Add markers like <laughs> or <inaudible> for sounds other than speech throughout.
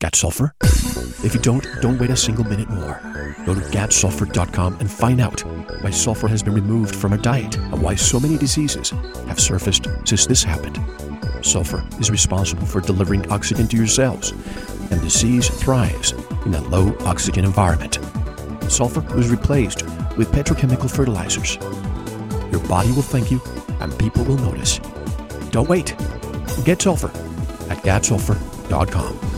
Got sulfur? If you don't, don't wait a single minute more. Go to gotsulfur.com and find out why sulfur has been removed from our diet and why so many diseases have surfaced since this happened. Sulfur is responsible for delivering oxygen to your cells, and disease thrives in a low oxygen environment. Sulfur was replaced with petrochemical fertilizers. Your body will thank you, and people will notice. Don't wait. Get sulfur at gotsulfur.com.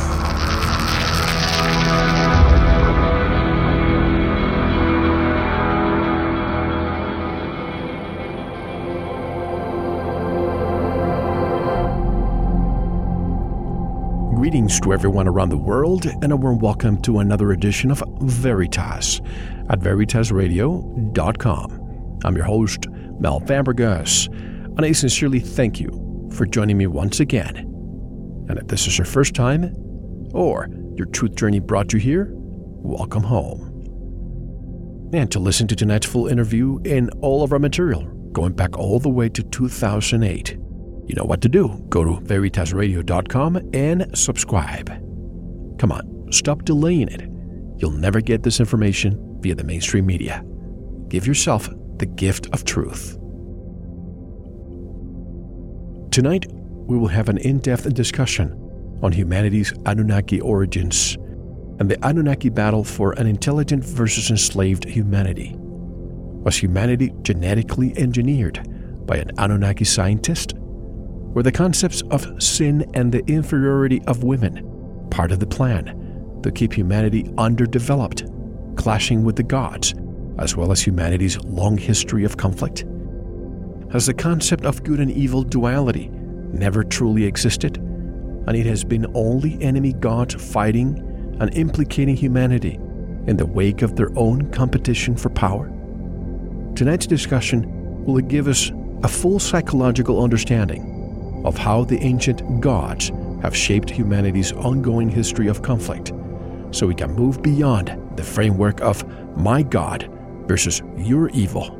To everyone around the world, and a warm welcome to another edition of Veritas at veritasradio.com. I'm your host, Mel Fabregas, and I sincerely thank you for joining me once again. And if this is your first time, or your truth journey brought you here, welcome home. And to listen to tonight's full interview and all of our material, going back all the way to 2008, you know what to do. Go to veritasradio.com and subscribe. Come on, stop delaying it. You'll never get this information via the mainstream media. Give yourself the gift of truth. Tonight, we will have an in depth discussion on humanity's Anunnaki origins and the Anunnaki battle for an intelligent versus enslaved humanity. Was humanity genetically engineered by an Anunnaki scientist? Were the concepts of sin and the inferiority of women part of the plan to keep humanity underdeveloped, clashing with the gods, as well as humanity's long history of conflict? Has the concept of good and evil duality never truly existed, and it has been only enemy gods fighting and implicating humanity in the wake of their own competition for power? Tonight's discussion will give us a full psychological understanding of how the ancient gods have shaped humanity's ongoing history of conflict, so we can move beyond the framework of my God versus your evil.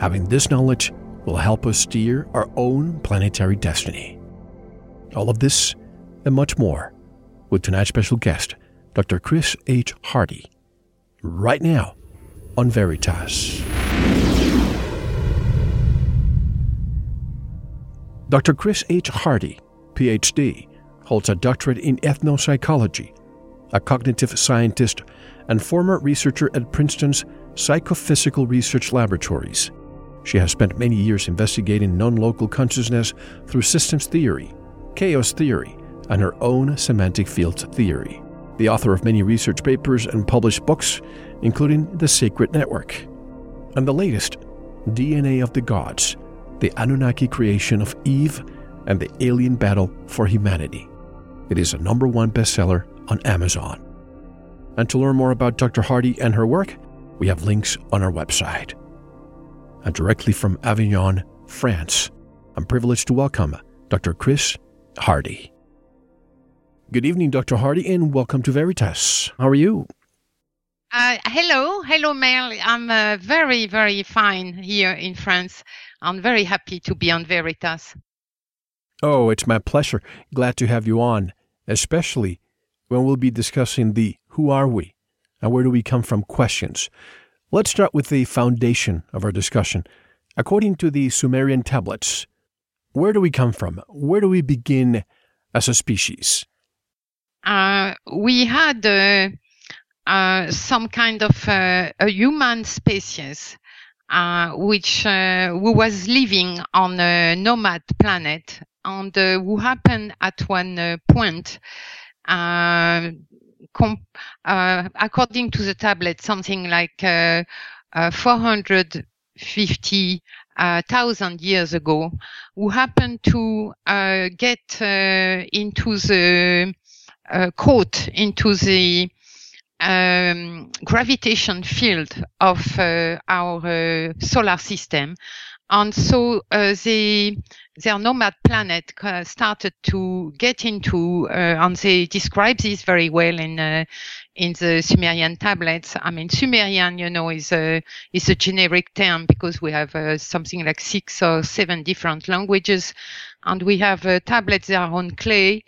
Having this knowledge will help us steer our own planetary destiny. All of this and much more with tonight's special guest, Dr. Chris H. Hardy, right now on Veritas. Dr. Chris H. Hardy, PhD, holds a doctorate in ethnopsychology, a cognitive scientist, and former researcher at Princeton's Psychophysical Research Laboratories. She has spent many years investigating non local consciousness through systems theory, chaos theory, and her own semantic fields theory. The author of many research papers and published books, including The Sacred Network, and the latest, DNA of the Gods the Anunnaki creation of Eve and the alien battle for humanity. It is a number one bestseller on Amazon. And to learn more about Dr. Hardy and her work, we have links on our website. And directly from Avignon, France, I'm privileged to welcome Dr. Chris Hardy. Good evening, Dr. Hardy, and welcome to Veritas. How are you? Uh, hello, hello, Mel. I'm uh, very, very fine here in France. I'm very happy to be on Veritas. Oh, it's my pleasure. Glad to have you on, especially when we'll be discussing the who are we and where do we come from questions. Let's start with the foundation of our discussion. According to the Sumerian tablets, where do we come from? Where do we begin as a species? Uh, we had uh, uh, some kind of uh, a human species uh, which uh, who was living on a nomad planet. And who happened at one point com- uh, according to the tablet, something like uh, uh, 450 thousand years ago, who happened to get into the court, into the um, gravitation field of uh, our uh, solar system. And so uh, the their nomad planet uh, started to get into, uh, and they describe this very well in uh, in the Sumerian tablets. I mean, Sumerian, you know, is a is a generic term because we have something like six or seven different languages, and we have tablets that are on clay.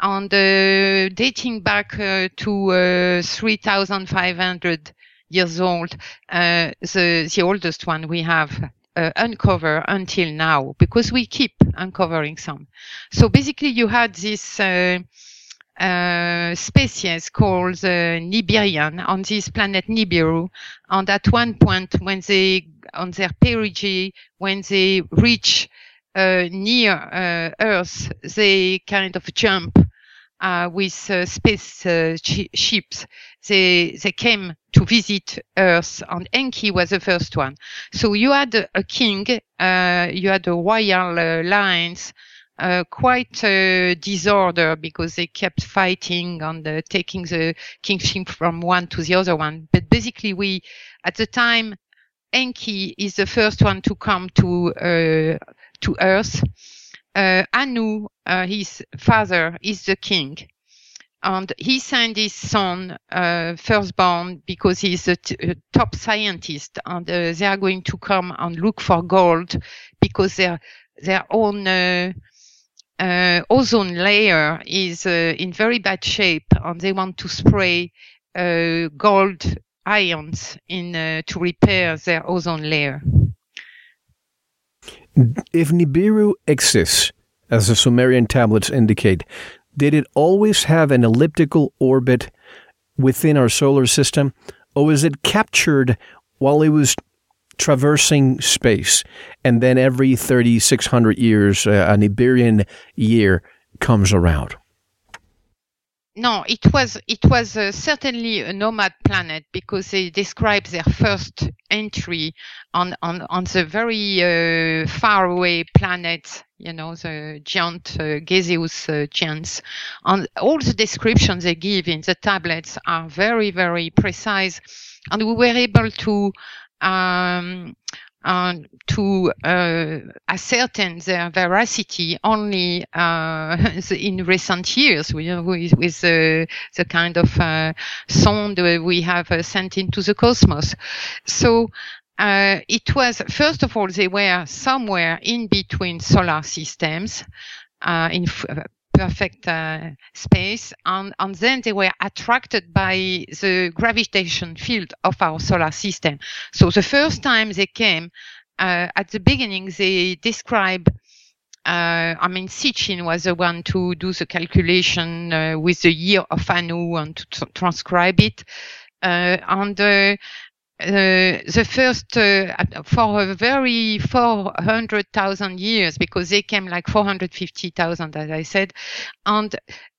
And uh, dating back to 3,500 years old, the the oldest one we have uh, uncover until now because we keep uncovering some. So basically, you had this uh, uh, species called uh, Nibirian on this planet Nibiru, and at one point, when they on their perigee, when they reach uh, near uh, Earth, they kind of jump uh, with uh, space uh, ships. They they came to visit Earth, and Enki was the first one. So you had a, a king, uh, you had a royal uh, lines. Uh, quite disorder because they kept fighting and taking the kingship from one to the other one. But basically, we at the time Enki is the first one to come to to Earth Anu, uh, his father, is the king. And he sent his son, uh, firstborn, because he's a, t- a top scientist, and uh, they are going to come and look for gold because their their own uh, uh, ozone layer is in very bad shape, and they want to spray gold ions in to repair their ozone layer. If Nibiru exists, as the Sumerian tablets indicate, did it always have an elliptical orbit within our solar system, or was it captured while it was traversing space, and then every 3,600 years, uh, a Nibirian year comes around? no, it was it was uh, certainly a nomad planet because they describe their first entry on on on the very uh, far away planet, you know, the giant uh, gaseous uh, giants. And all the descriptions they give in the tablets are very very precise, and we were able to um, to uh, ascertain their veracity only uh, <laughs> in recent years with, with the kind of uh, sound we have uh, sent into the cosmos. So uh, it was, first of all, they were somewhere in between solar systems in perfect uh, space and, and then they were attracted by the gravitation field of our solar system so the first time they came uh, at the beginning they describe uh, I mean, Sitchin was the one to do the calculation uh, with the year of Anu and to tr- transcribe it. Uh, and uh, the first uh, for a very 400,000 years because they came like 450,000 as I said and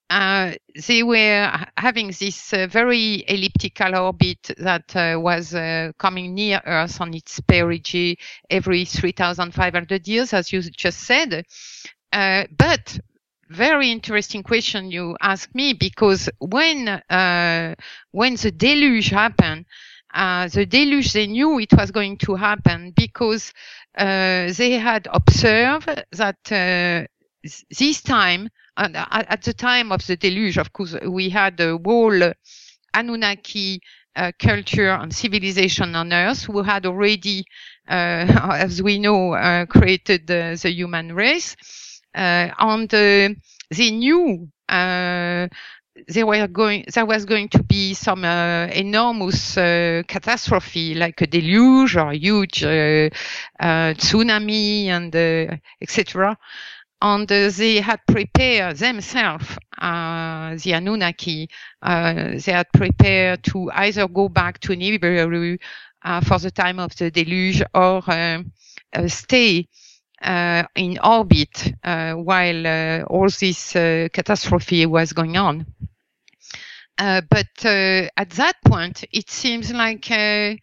uh, they were having this uh, very elliptical orbit that uh, was coming near Earth on its perigee every 3,500 years, as you just said. but very interesting question you asked me because when when the deluge happened, uh, the deluge, they knew it was going to happen because uh, they had observed that uh, this time, at, at, the time of the deluge, of course, we had a whole Anunnaki uh, culture and civilization on Earth who had already, uh, <laughs> as we know, uh, created the, the, human race. and they knew there were going there was going to be some uh, enormous uh, catastrophe like a deluge or a huge uh, uh tsunami and uh, etc and uh, they had prepared themselves the anunnaki they had prepared to either go back to nibiru for the time of the deluge or stay in orbit uh, while uh, all this uh, catastrophe was going on. Uh, but uh, at that point, it seems like uh,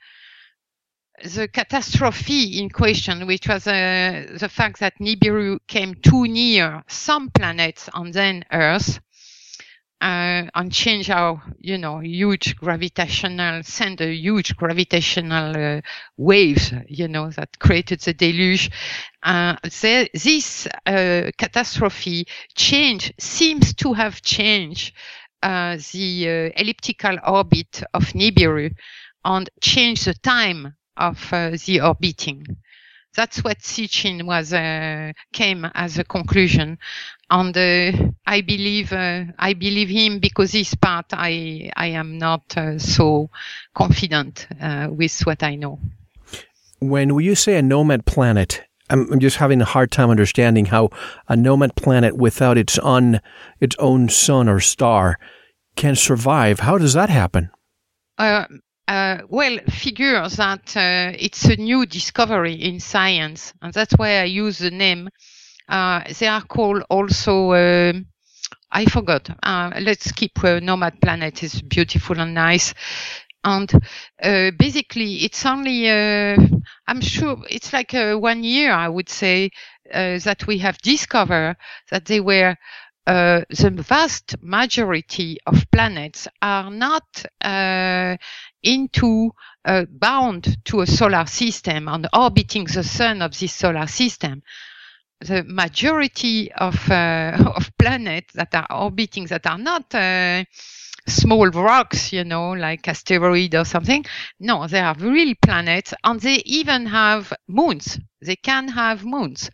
the catastrophe in question, which was uh, the fact that Nibiru came too near some planets and then Earth, uh, and change our, you know, huge gravitational, send a huge gravitational uh, waves, you know, that created the deluge. Uh, the, this uh, catastrophe change seems to have changed uh, the uh, elliptical orbit of Nibiru and changed the time of the orbiting. That's what Sitchin was uh, came as a conclusion, and uh, I believe uh, I believe him because this part I I am not uh, so confident uh, with what I know. When you say a nomad planet, I'm, I'm just having a hard time understanding how a nomad planet without its own its own sun or star can survive. How does that happen? Uh, uh, well, figure that uh, it's a new discovery in science, and that's why I use the name. Uh, they are called also. um I forgot. Uh, let's keep uh, Nomad Planet. is beautiful and nice. And uh, basically, it's only, I'm sure it's like one year, I would say, that we have discovered that they were uh, the vast majority of planets are not uh, into uh, bound to a solar system and orbiting the sun of this solar system. The majority of uh, <laughs> of planets that are orbiting that are not uh, small rocks, you know, like asteroid or something. No, they are real planets, and they even have moons. They can have moons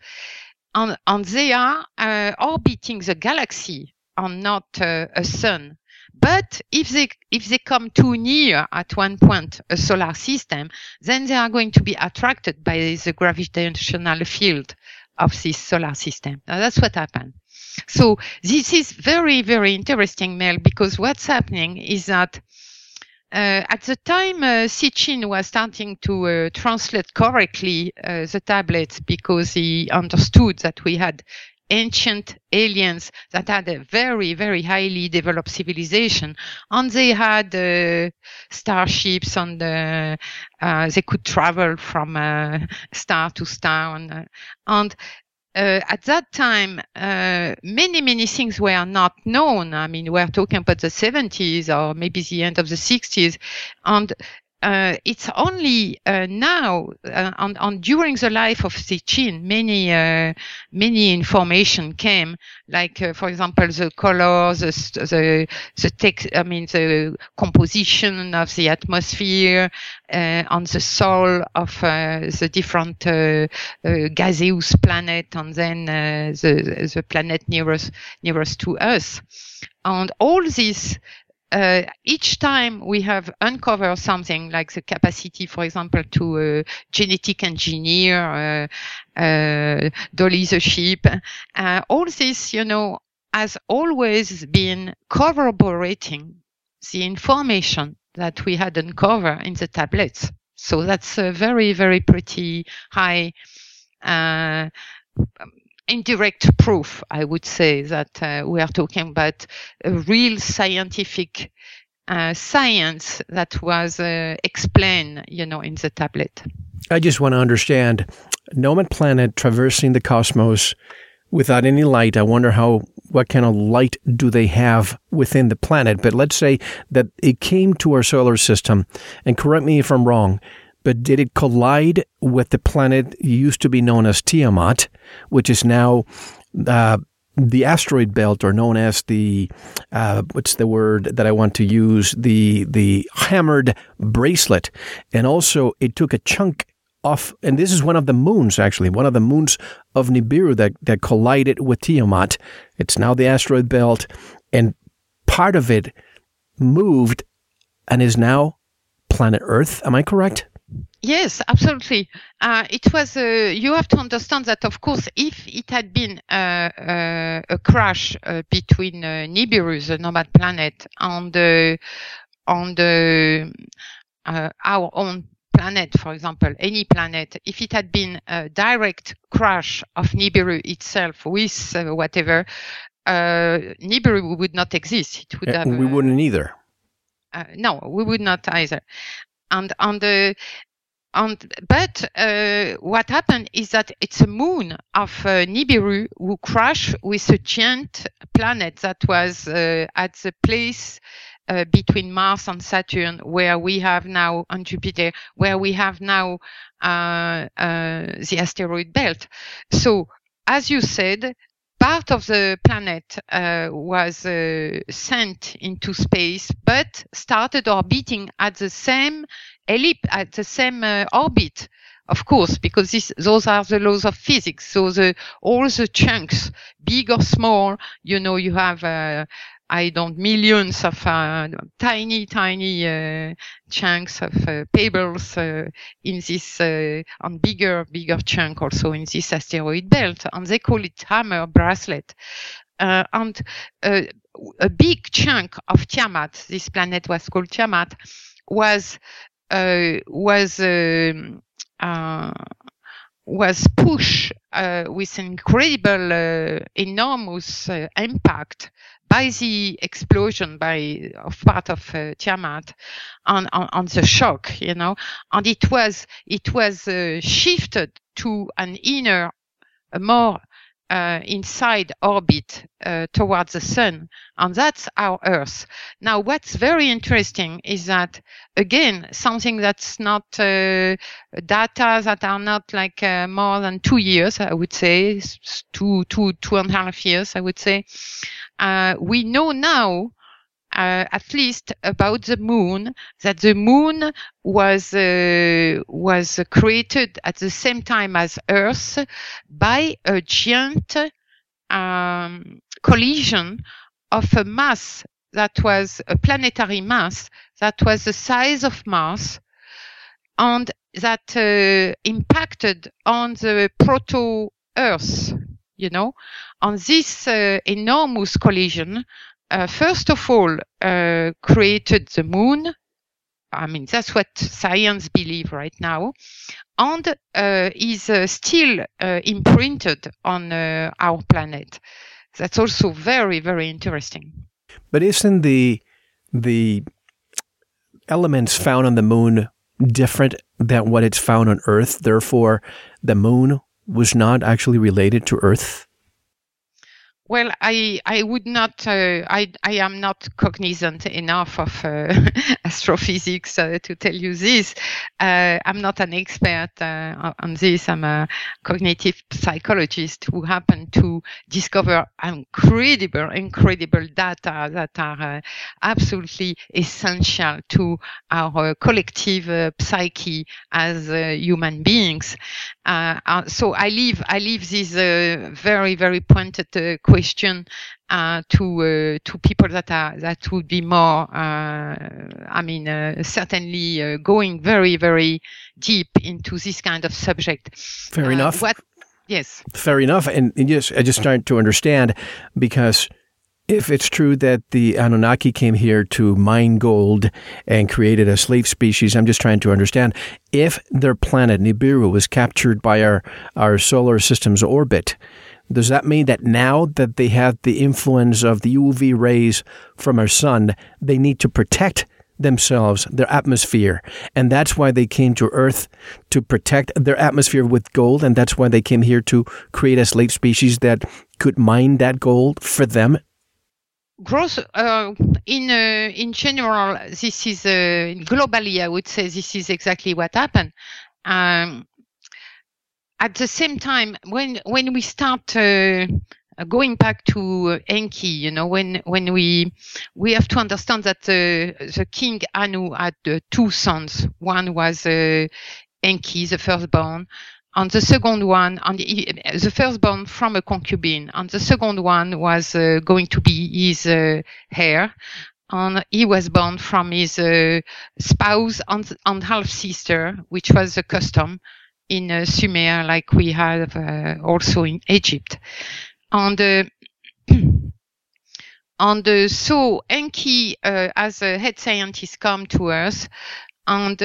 and, and they are uh, orbiting the galaxy and not uh, a sun. But if they if they come too near at one point a solar system, then they are going to be attracted by the gravitational field of this solar system. Now that's what happened. So this is very very interesting, Mel, because what's happening is that uh, at the time, uh, Sitchin was starting to uh, translate correctly uh, the tablets because he understood that we had ancient aliens that had a very, very highly developed civilization, and they had uh, starships, and uh, uh, they could travel from star to star, and, and uh, at that time, uh, many, many things were not known. I mean, we're talking about the 70s or maybe the end of the 60s. And uh, it's only uh, now, uh, and, and during the life of Sitchin, many, uh, many information came, like, uh, for example, the color, the, the, the text, I mean, the composition of the atmosphere, uh, and the soul of the different gaseous planet, and then the, the planet nearest, nearest to us. And all this uh, each time we have uncovered something like the capacity, for example, to uh, genetic engineer, uh, uh, dolly the sheep, uh, all this, you know, has always been corroborating the information that we had uncovered in the tablets. So that's a very, very pretty high uh, indirect proof, I would say, that uh, we are talking about a real scientific uh, science that was uh, explained, you know, in the tablet. I just want to understand Nomad Planet traversing the cosmos without any light. I wonder how, what kind of light do they have within the planet? But let's say that it came to our solar system, and correct me if I'm wrong, but did it collide with the planet used to be known as Tiamat, which is now uh, the asteroid belt, or known as the uh, what's the word that I want to use the the hammered bracelet, and also it took a chunk off, and this is one of the moons actually, one of the moons of Nibiru that that collided with Tiamat. It's now the asteroid belt, and part of it moved and is now planet Earth. Am I correct? Yes, absolutely. Uh, it was. Uh, you have to understand that, of course, if it had been uh, uh a crash uh, between uh, Nibiru, the nomad planet, and on the our own planet, for example, any planet, if it had been a direct crash of Nibiru itself with uh, whatever, uh, Nibiru would not exist. It would have. we wouldn't either. uh, no, we would not either. And on the and but uh, what happened is that it's a moon of uh, Nibiru who crashed with a giant planet that was uh, at the place uh, between Mars and Saturn, where we have now on Jupiter, where we have now uh, uh, the asteroid belt. So, as you said, part of the planet uh, was uh, sent into space, but started orbiting at the same ellipse, at the same uh, orbit. Of course, because this, those are the laws of physics. So the all the chunks, big or small, you know, you have uh, I don't millions of uh, tiny, tiny uh, chunks of uh, pebbles uh, in this uh, on bigger, bigger chunk also in this asteroid belt, and they call it hammer bracelet. Uh, and a big chunk of Tiamat, this planet was called Tiamat, was was um, was pushed uh, with incredible, uh, enormous uh, impact by the explosion by of part of uh, Tiamat on, on on the shock, you know, and it was it was uh, shifted to an inner, a more uh, inside orbit uh, towards the sun, and that's our Earth. Now, what's very interesting is that again something that's not uh, data that are not like uh, more than two years, I would say, two two two and a half years, I would say. Uh, we know now. Uh, at least about the moon, that the moon was uh, was created at the same time as Earth by a giant um, collision of a mass that was a planetary mass that was the size of Mars and that uh, impacted on the proto Earth, you know, on this uh, enormous collision. Uh, first of all, uh, created the moon. I mean, that's what science believe right now, and uh, is uh, still uh, imprinted on uh, our planet. That's also very, very interesting. But isn't the the elements found on the moon different than what it's found on Earth? Therefore, the moon was not actually related to Earth. Well, I I would not uh, I I am not cognizant enough of uh, <laughs> astrophysics uh, to tell you this. Uh, I'm not an expert uh, on this. I'm a cognitive psychologist who happened to discover incredible incredible data that are uh, absolutely essential to our collective psyche as human beings. So I leave I leave this uh, very very pointed uh, question uh, to uh, to people that are that would be more. Uh, I mean, uh, certainly uh, going very very deep into this kind of subject. Fair enough. What? Yes. Fair enough. And, and just I just started to understand because if it's true that the Anunnaki came here to mine gold and created a slave species, I'm just trying to understand if their planet Nibiru was captured by our our solar system's orbit. Does that mean that now that they have the influence of the UV rays from our sun, they need to protect themselves, their atmosphere. And that's why they came to Earth to protect their atmosphere with gold. And that's why they came here to create a slave species that could mine that gold for them. Growth uh, in uh, in general, this is uh, globally. I would say this is exactly what happened. Um, at the same time, when when we start uh, going back to uh, Enki, you know, when when we we have to understand that uh, the king Anu had uh, two sons. One was uh, Enki, the firstborn, and the second one, and the firstborn from a concubine, and the second one was going to be his heir. And he was born from his spouse and, and half sister, which was a custom in uh, Sumer, like we have uh, also in Egypt. And uh, <clears throat> and so Enki, as a head scientist, come to Earth, and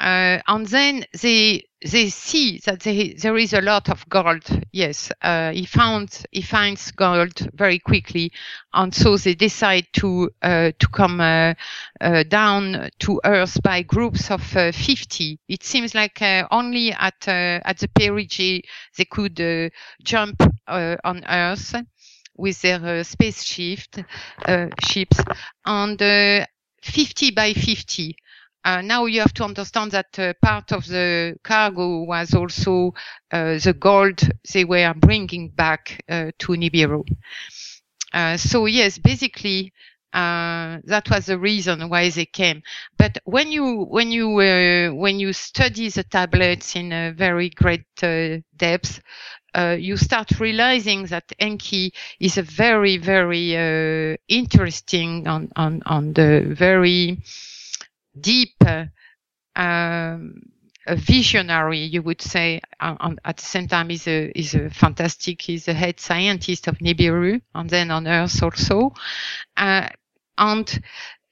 uh, and then they they see that they, there is a lot of gold. Yes, uh, he found he finds gold very quickly, and so they decide to uh, to come uh, uh, down to Earth by groups of uh, 50. It seems like only at at the perigee they could jump on Earth with their spaceship ships and 50 by 50 uh, now you have to understand that uh, part of the cargo was also uh, the gold they were bringing back uh, to Nibiru. Uh, so yes, basically uh, that was the reason why they came. But when you when you when you study the tablets in a very great depth, you start realizing that Enki is a very very interesting on on on the very deep um, a visionary, you would say. At the same time, he's a is a fantastic. He's the head scientist of Nibiru, and then on Earth also. Uh, and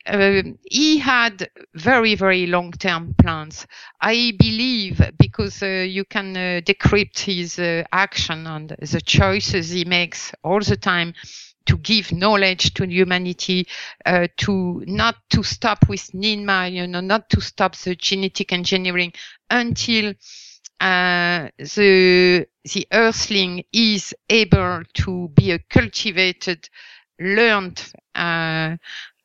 uh, he had very very long term plans. I believe because uh, you can uh, decrypt his uh, action and the choices he makes all the time to give knowledge to humanity, uh, to not to stop with NINMA, you know, not to stop the genetic engineering until uh, the the Earthling is able to be a cultivated, learned uh,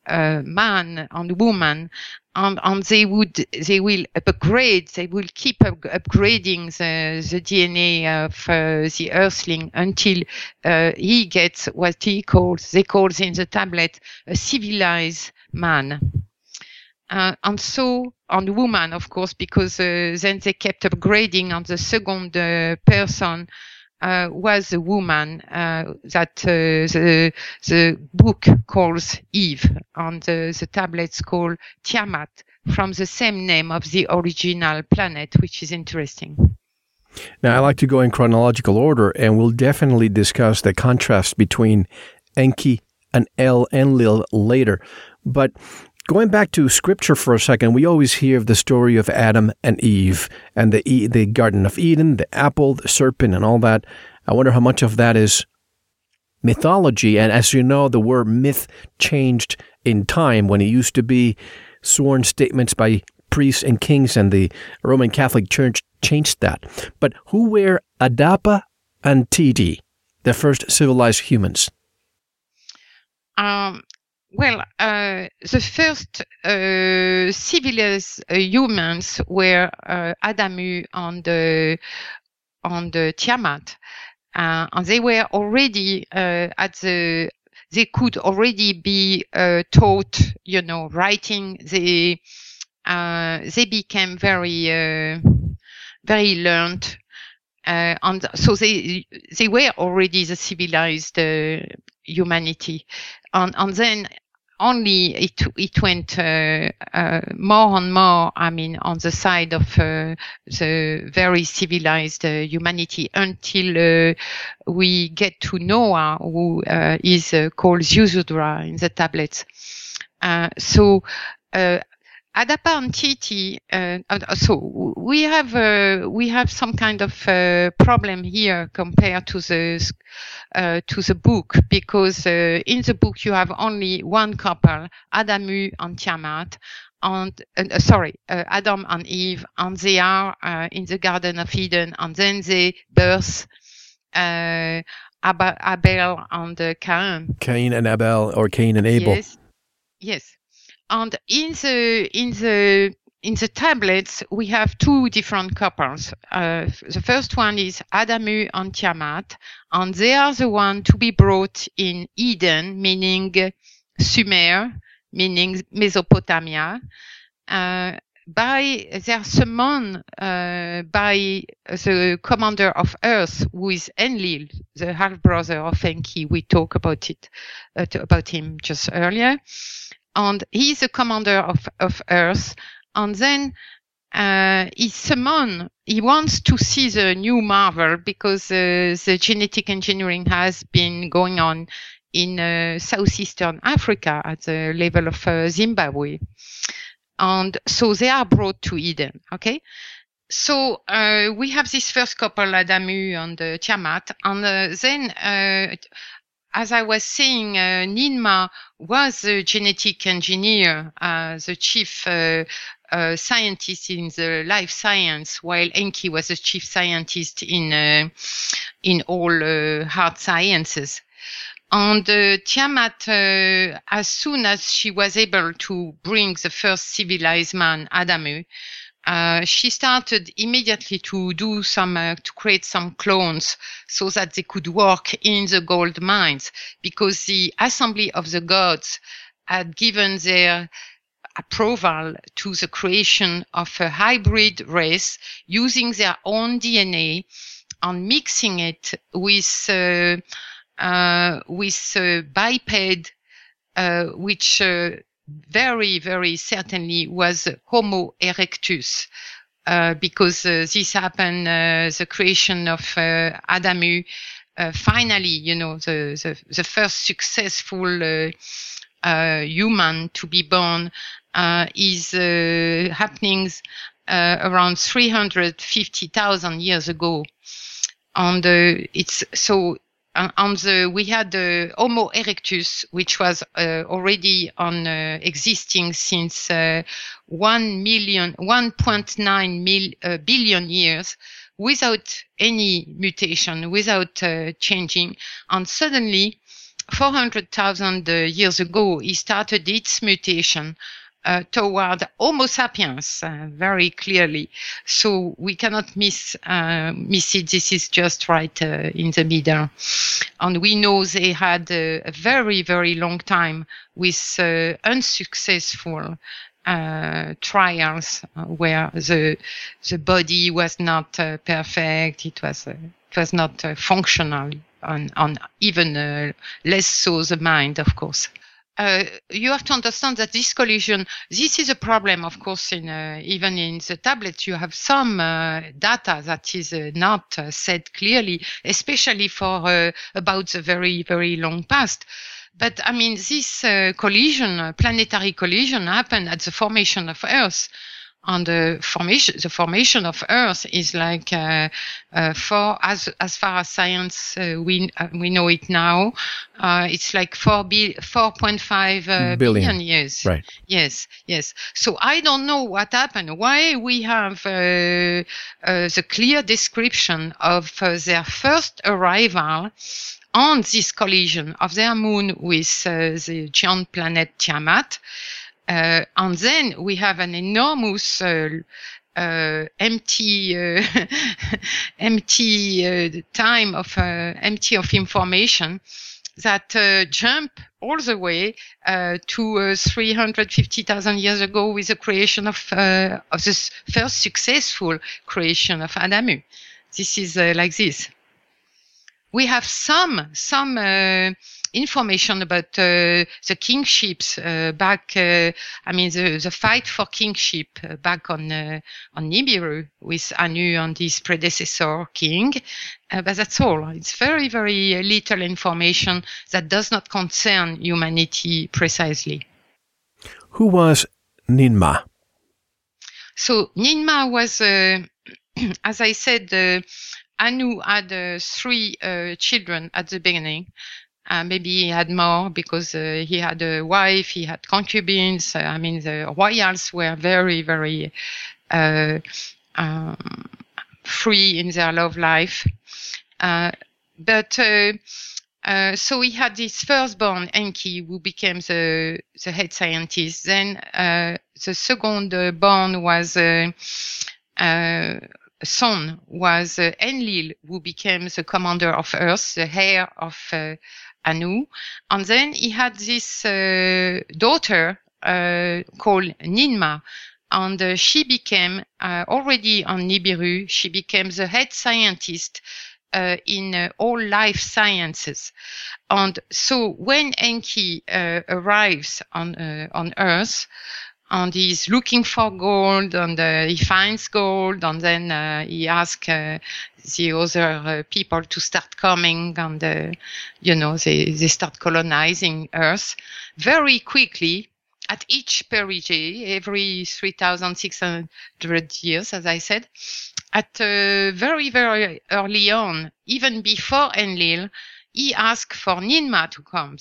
uh, man and woman and, and they would they will upgrade they will keep up, upgrading the, the DNA of uh, the Earthling until uh, he gets what he calls they call in the tablet a civilized man. Uh, and so on woman, of course, because uh, then they kept upgrading on the second uh, person uh, was a woman uh, that uh, the, the book calls Eve and the, the tablets call Tiamat from the same name of the original planet, which is interesting. Now, I like to go in chronological order, and we'll definitely discuss the contrast between Enki and El Enlil later. But Going back to scripture for a second, we always hear of the story of Adam and Eve and the the Garden of Eden, the apple, the serpent, and all that. I wonder how much of that is mythology. And as you know, the word myth changed in time when it used to be sworn statements by priests and kings, and the Roman Catholic Church changed that. But who were Adapa and Titi, the first civilized humans? Um, well, uh, the first uh, civilized uh, humans were uh, Adamu and the on the Tiamat, uh, and they were already uh, at the. They could already be taught, you know, writing. They they became very very learned uh, and so they they were already the civilized uh, humanity and and then only it it went uh, uh, more and more. I mean, on the side of uh, the very civilized uh, humanity until uh, we get to Noah, who uh, is called Ziusudra in the tablets. so. Adapa and Titi, so we have we have some kind of problem here compared to the uh, to the book because uh, in the book you have only one couple, Adamu and Tiamat, and uh, sorry, uh, Adam and Eve, and they are uh, in the Garden of Eden, and then they birth uh, Abel and Cain. Cain and Abel, or Cain and Abel. Yes, yes, and in the in the in the tablets, we have two different couples. Uh, the first one is Adamu and Tiamat, and they are the one to be brought in Eden, meaning Sumer, meaning Mesopotamia, uh, by their summoned uh, by the commander of Earth, who is Enlil, the half brother of Enki. We talked about it uh, about him just earlier, and he's the commander of of Earth. And then uh, he summon he wants to see the new marvel because uh, the genetic engineering has been going on in uh, southeastern africa at the level of uh, zimbabwe. And so they are brought to Eden. Okay, so uh, we have this first couple, Adamu and uh, Tiamat, and then, uh, as I was saying, uh, Ninma was a genetic engineer, uh, the chief scientist in the life science, while Enki was the chief scientist in in all hard sciences. And uh, Tiamat, uh, as soon as she was able to bring the first civilized man, Adamu, uh, she started immediately to do some uh, to create some clones so that they could work in the gold mines because the assembly of the gods had given their approval to the creation of a hybrid race using their own DNA and mixing it with uh, uh with biped uh, which uh, very, very certainly was Homo erectus. Uh, because uh, this happened, uh, the creation of uh, Adamu, uh, finally, you know, the, the, the first successful uh, human to be born is happening around 350,000 years ago. And it's so on the we had the Homo erectus, which was uh, already on uh, existing since uh, one million, 1.9 mil, uh, billion years, without any mutation, without uh, changing, and suddenly. 400,000 uh, years ago, he started its mutation uh, toward Homo sapiens uh, very clearly. So we cannot miss uh, miss it. This is just right uh, in the middle, and we know they had a very very long time with uh, unsuccessful. Uh, trials where the the body was not perfect, it was it was not functional, and even less so the mind, of course uh, you have to understand that this collision, this is a problem, of course, in uh, even in the tablets, you have some uh, data that is uh, not uh, said clearly, especially for uh, about the very, very long past. But I mean, this collision, planetary collision happened at the formation of Earth on the formation the formation of earth is like uh, uh, for as as far as science uh, we uh, we know it now uh, it's like 4 bi- 4.5 uh, billion. billion years. Right. Yes yes. So i don't know what happened. Why we have the clear description of their first arrival on this collision of their moon with the giant planet Tiamat and then we have an enormous uh, uh, empty uh, <laughs> empty uh, time of uh, empty of information that jump all the way to 350,000 years ago with the creation of of this first successful creation of Adamu. This is like this. We have some some information about uh, the kingships uh, back. Uh, I mean, the, the fight for kingship uh, back on uh, on Nibiru with Anu and his predecessor king. Uh, but that's all. It's very very little information that does not concern humanity precisely. Who was Ninma? So Ninma was, <clears throat> as I said. Anu had three children at the beginning. Uh, maybe he had more because uh, he had a wife, he had concubines. Uh, I mean, the royals were very, very uh, um, free in their love life. Uh, but uh, so he had this firstborn Enki, who became the the head scientist. Then the second born was son was Enlil, who became the commander of Earth, the heir of Anu. And then he had this uh, daughter uh, called Ninma. And uh, she became uh, already on Nibiru, she became the head scientist uh, in uh, all life sciences. And so when Enki arrives on, on Earth, and he's looking for gold and uh, he finds gold and then uh, he asks uh, the other uh, people to start coming and uh, you know they, they start colonizing earth very quickly at each perigee, every 3,600 years, as I said, at uh, very, very early on, even before Enlil, he asked for Ninma to come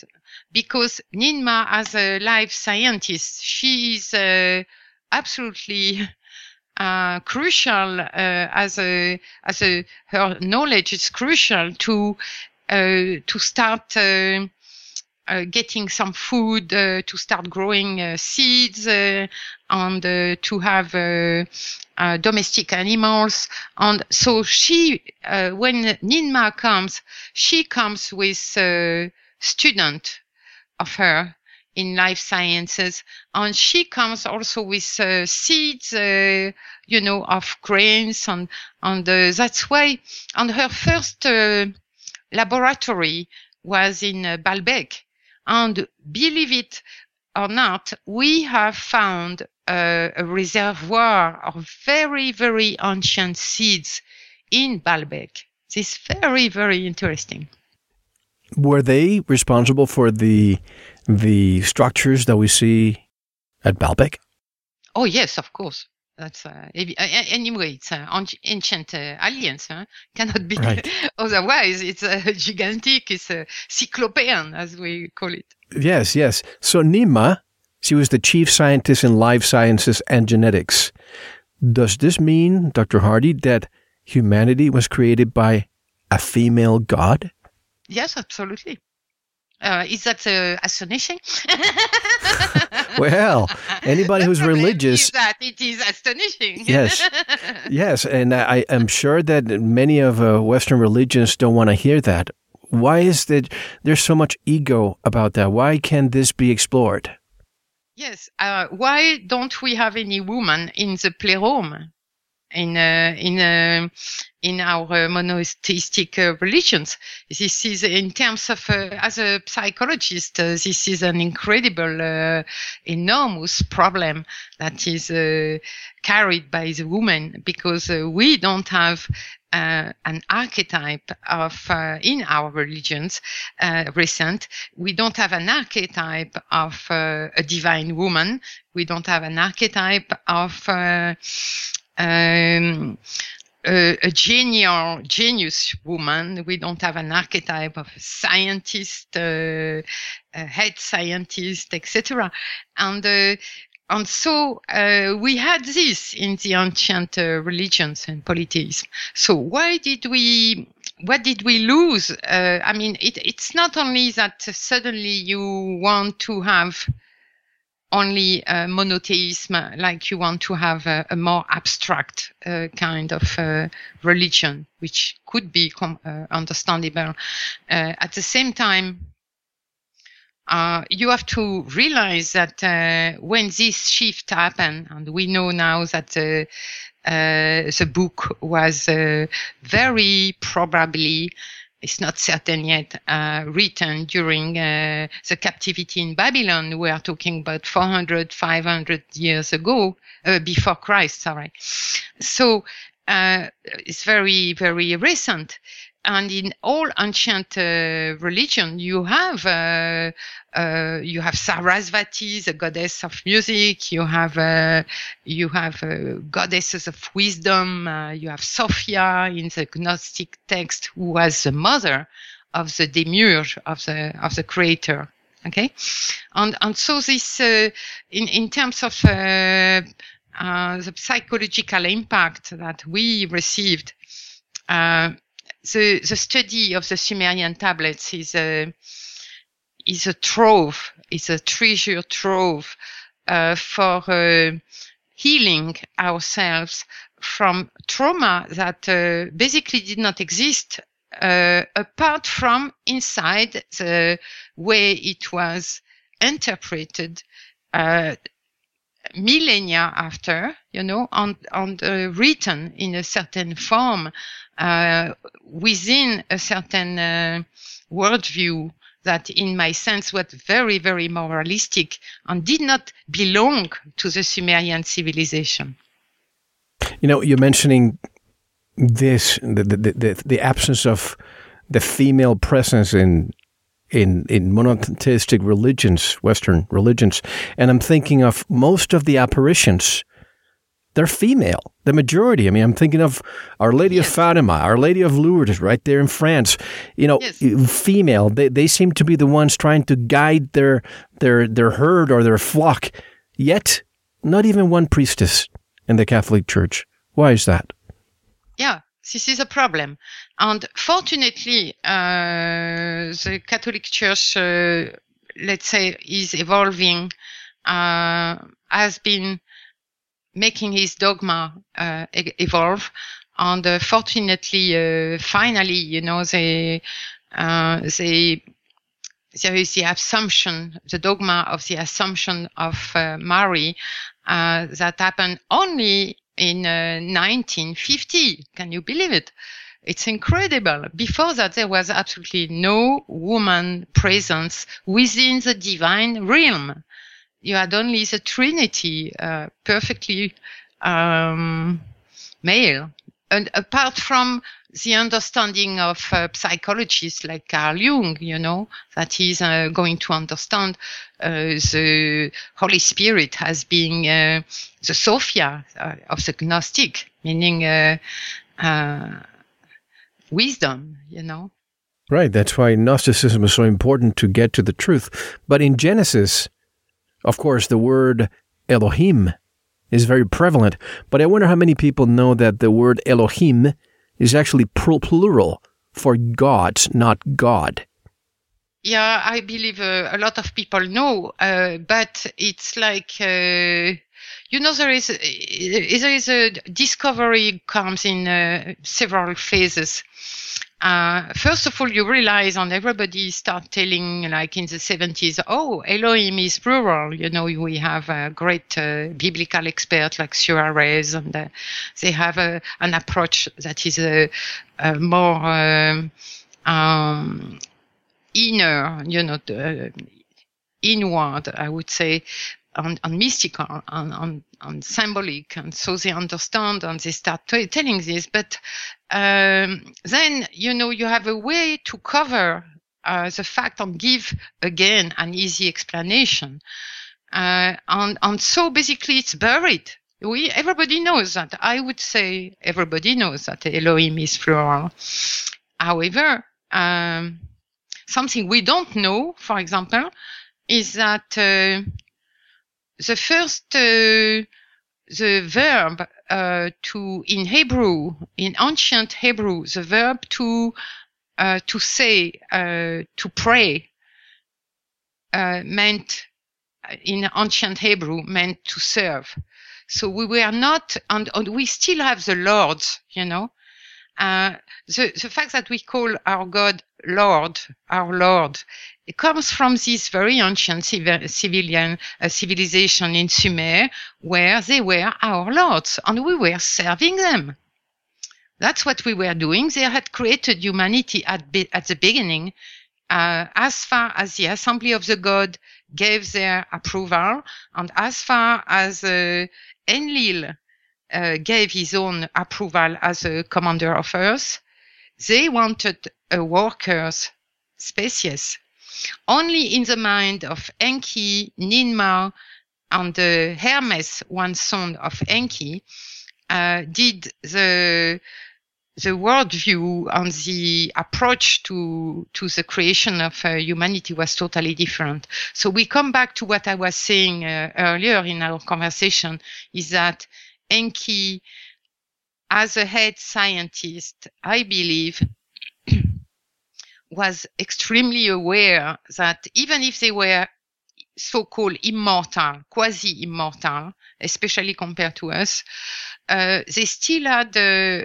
because Ninma, as a life scientist, she is uh, absolutely <laughs> uh, crucial uh, as a as a her knowledge is crucial to uh, to start uh, getting some food uh, to start growing uh, seeds uh, and uh, to have uh, uh, domestic animals. And so she, uh, when Ninmah comes, she comes with a student of her in life sciences and she comes also with uh, seeds uh, you know of grains and and uh, that's why and her first uh, laboratory was in uh, Baalbek and believe it or not we have found uh, a reservoir of very very ancient seeds in Baalbek this is very very interesting Were they responsible for the the structures that we see at Baalbek? Oh yes, of course. That's uh, a- anyway. It's an- ancient uh, aliens. Huh? <laughs> Cannot be Right. <laughs> otherwise. It's uh, gigantic. It's uh, cyclopean, as we call it. Yes, yes. So Ninmah, she was the chief scientist in life sciences and genetics. Does this mean, Dr. Hardy, that humanity was created by a female god? Yes, absolutely. Uh, is that uh, astonishing? <laughs> Well, anybody who's <laughs> religious. that it is astonishing. yes. <laughs> Yes, and I am sure that many of uh, Western religions don't want to hear that. Why is that there's so much ego about that? Why can't this be explored? Yes. Uh, why don't we have any woman in the pleroma in uh, in uh, in our monotheistic uh, religions? This is in terms of uh, as a psychologist, uh, this is an incredible, enormous problem that is carried by the woman because we don't have. Uh, an archetype of uh, in our religions uh, recent we don't have an archetype of a divine woman. We don't have an archetype of um, a, a genial, genius woman. We don't have an archetype of scientist, uh, head scientist, etc. And uh, and so uh, we had this in the ancient uh, religions and polytheism. So why did we what did we lose? Uh, I mean, it, it's not only that suddenly you want to have only uh, monotheism, like you want to have a, a more abstract uh, kind of uh, religion, which could be com- uh, understandable. Uh, at the same time, uh, you have to realize that when this shift happened, and we know now that the book was very probably, it's not certain yet, uh, written during uh, the captivity in Babylon. We are talking about 400, 500 years ago, uh, before Christ, sorry. So uh, it's very, very recent. And in all ancient uh, religion, you have uh, uh, you have Sarasvati, the goddess of music. You have uh, you have uh, goddesses of wisdom. Uh, you have Sophia in the Gnostic text, who was the mother of the demiurge of the of the creator. Okay, and and so this in in terms of the psychological impact that we received. Uh, the, the study of the Sumerian tablets is a is a trove, is a treasure trove uh, for uh, healing ourselves from trauma that uh, basically did not exist uh, apart from inside the way it was interpreted uh, millennia after, you know, and, and uh, written in a certain form uh, within a certain uh, worldview that, in my sense, was very, very moralistic and did not belong to the Sumerian civilization. You know, you're mentioning this the the, the, the absence of the female presence in in, in monotheistic religions, Western religions. And I'm thinking of most of the apparitions, they're female, the majority. I mean, I'm thinking of Our Lady yes. of Fatima, Our Lady of Lourdes, right there in France. You know, yes. female. They, they seem to be the ones trying to guide their their their herd or their flock. Yet, not even one priestess in the Catholic Church. Why is that? Yeah, this is a problem. And fortunately, uh, the Catholic Church, uh, let's say, is evolving, uh, has been making his dogma uh, evolve. And uh, fortunately, uh, finally, you know, they, they, there is the assumption, the dogma of the assumption of Mary that happened only in uh, 1950. Can you believe it? It's incredible. Before that, there was absolutely no woman presence within the divine realm. You had only the Trinity, uh, perfectly um, male. And apart from the understanding of uh, psychologists like Carl Jung, you know, that he's uh, going to understand the Holy Spirit as being uh, the Sophia uh, of the Gnostic, meaning uh, wisdom, you know. Right. That's why Gnosticism is so important to get to the truth. But in Genesis, of course, the word Elohim is very prevalent. But I wonder how many people know that the word Elohim is actually plural for gods, not God. Yeah, I believe uh, a lot of people know, uh, but it's like uh, you know there is there is a discovery comes in uh, several phases uh, first of all, you realize, and everybody start telling, like in the 70s, oh, Elohim is plural. You know, we have a great uh, biblical expert like Suarez, and they have a, an approach that is a, a more um, um, inner, you know, inward, I would say, and, on mystical, and, on, on symbolic, and so they understand and they start t- telling this. But um, then you know you have a way to cover uh, the fact and give again an easy explanation. Uh, and, and so basically it's buried. We everybody knows that. I would say everybody knows that Elohim is plural. However, um, something we don't know, for example, is that uh, the first uh, the verb uh, to in Hebrew in ancient Hebrew the verb to uh, to say uh, to pray uh, meant in ancient Hebrew meant to serve. So we were not and, and we still have the Lords, you know. The the fact that we call our God Lord, our Lord, it comes from this very ancient civilian uh, civilization in Sumer, where they were our lords, and we were serving them. That's what we were doing. They had created humanity at, be- at the beginning, uh, as far as the assembly of the god gave their approval, and as far as uh, Enlil uh, gave his own approval as a commander of Earth, they wanted a workers species only in the mind of Enki, Ninmah, and the Hermes, one son of Enki, uh, did the the worldview and the approach to to the creation of uh, humanity was totally different. So we come back to what I was saying uh, earlier in our conversation: is that Enki, as a head scientist, I believe <clears throat> was extremely aware that even if they were so-called immortal, quasi-immortal, especially compared to us, uh, they still had uh,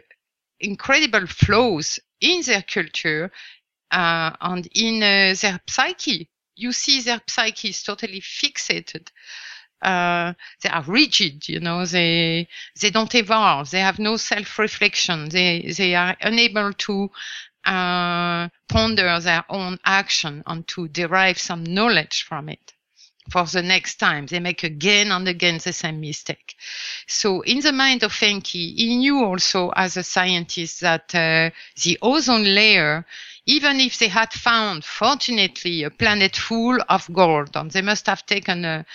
incredible flaws in their culture uh, and in uh, their psyche. You see their psyche is totally fixated. Uh, they are rigid, you know, they, they don't evolve. They have no self-reflection. They, they are unable to uh, ponder their own action and to derive some knowledge from it. for the next time. They make again and again the same mistake. So in the mind of Enki, he knew also as a scientist that uh, the ozone layer, even if they had found, fortunately, a planet full of gold, and they must have taken a,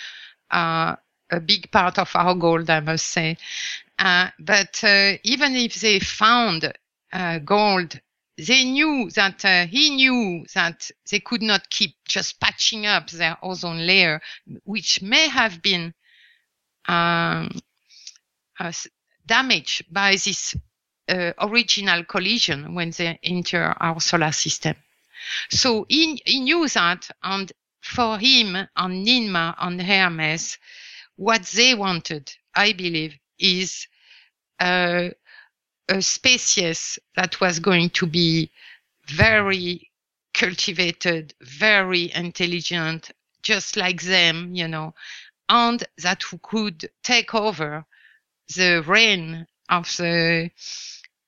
a, a big part of our gold, I must say. Uh, but uh, even if they found uh, gold they knew that uh, he knew that they could not keep just patching up their ozone layer, which may have been um, uh, damaged by this uh, original collision when they enter our solar system. So he, he knew that, and for him, and Ninmah and Hermes, what they wanted, I believe, is uh, a species that was going to be very cultivated, very intelligent, just like them, you know, and that could take over the reign of the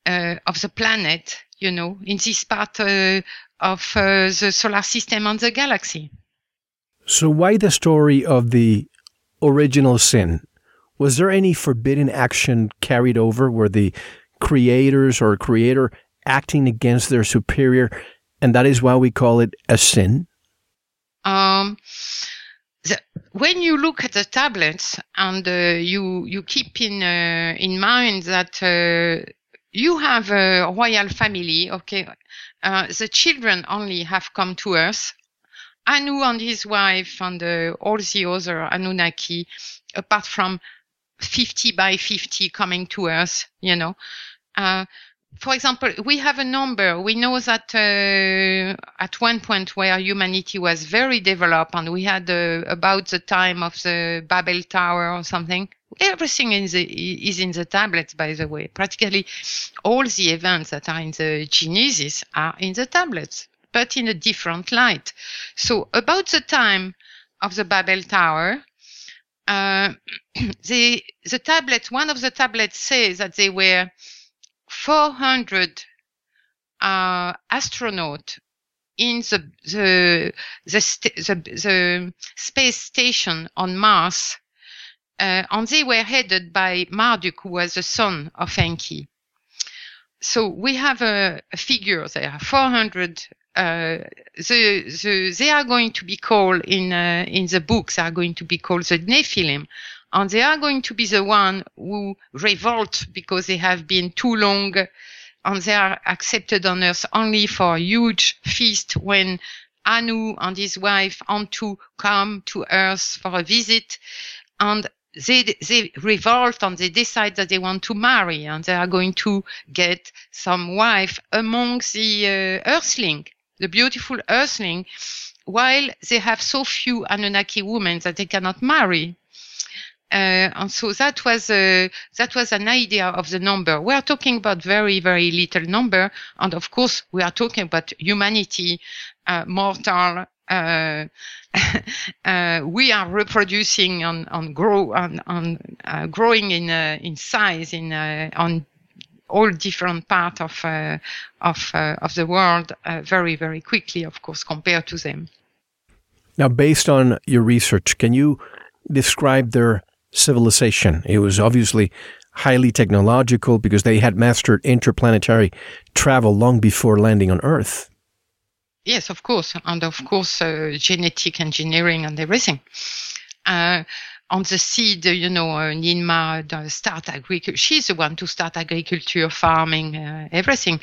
uh, of the planet, you know, in this part uh, of uh, the solar system and the galaxy. So, why the story of the original sin? Was there any forbidden action carried over where the creators or creator acting against their superior, and that is why we call it a sin? Um, the, when you look at the tablets and uh, you you keep in uh, in mind that uh, you have a royal family, okay, uh, the children only have come to Earth. Anu and his wife and uh, all the other Anunnaki, apart from 50 by 50 coming to Earth, you know. Uh, for example, we have a number. We know that uh, at one point where humanity was very developed and we had uh, about the time of the Babel Tower or something, everything in the, is in the tablets, by the way. Practically all the events that are in the Genesis are in the tablets, but in a different light. So about the time of the Babel Tower, uh, <clears throat> the, the tablet, one of the tablets says that they were 400 uh, astronauts in the the the, st- the, the space station on Mars, uh, and they were headed by Marduk, who was the son of Enki. So we have a, a figure there, 400. Uh, the, the, they are going to be called in uh, in the books are going to be called the Nephilim, and they are going to be the one who revolt because they have been too long and they are accepted on earth only for a huge feast when Anu and his wife want to come to earth for a visit. And they, they revolt and they decide that they want to marry and they are going to get some wife among the uh, earthling, the beautiful earthling, while they have so few Anunnaki women that they cannot marry. Uh, and so that was uh, that was an idea of the number. We are talking about very very little number, and of course we are talking about humanity, uh, mortal. Uh, <laughs> uh, we are reproducing and, and grow and, and uh, growing in in size in on all different parts of uh, of uh, of the world uh, very very quickly, of course, compared to them. Now, based on your research, can you describe their civilization. It was obviously highly technological because they had mastered interplanetary travel long before landing on Earth. Yes, of course, and of course, uh, genetic engineering and everything. Uh, on the seed, you know, uh, Ninmah start agriculture. She's the one to start agriculture, farming, uh, everything.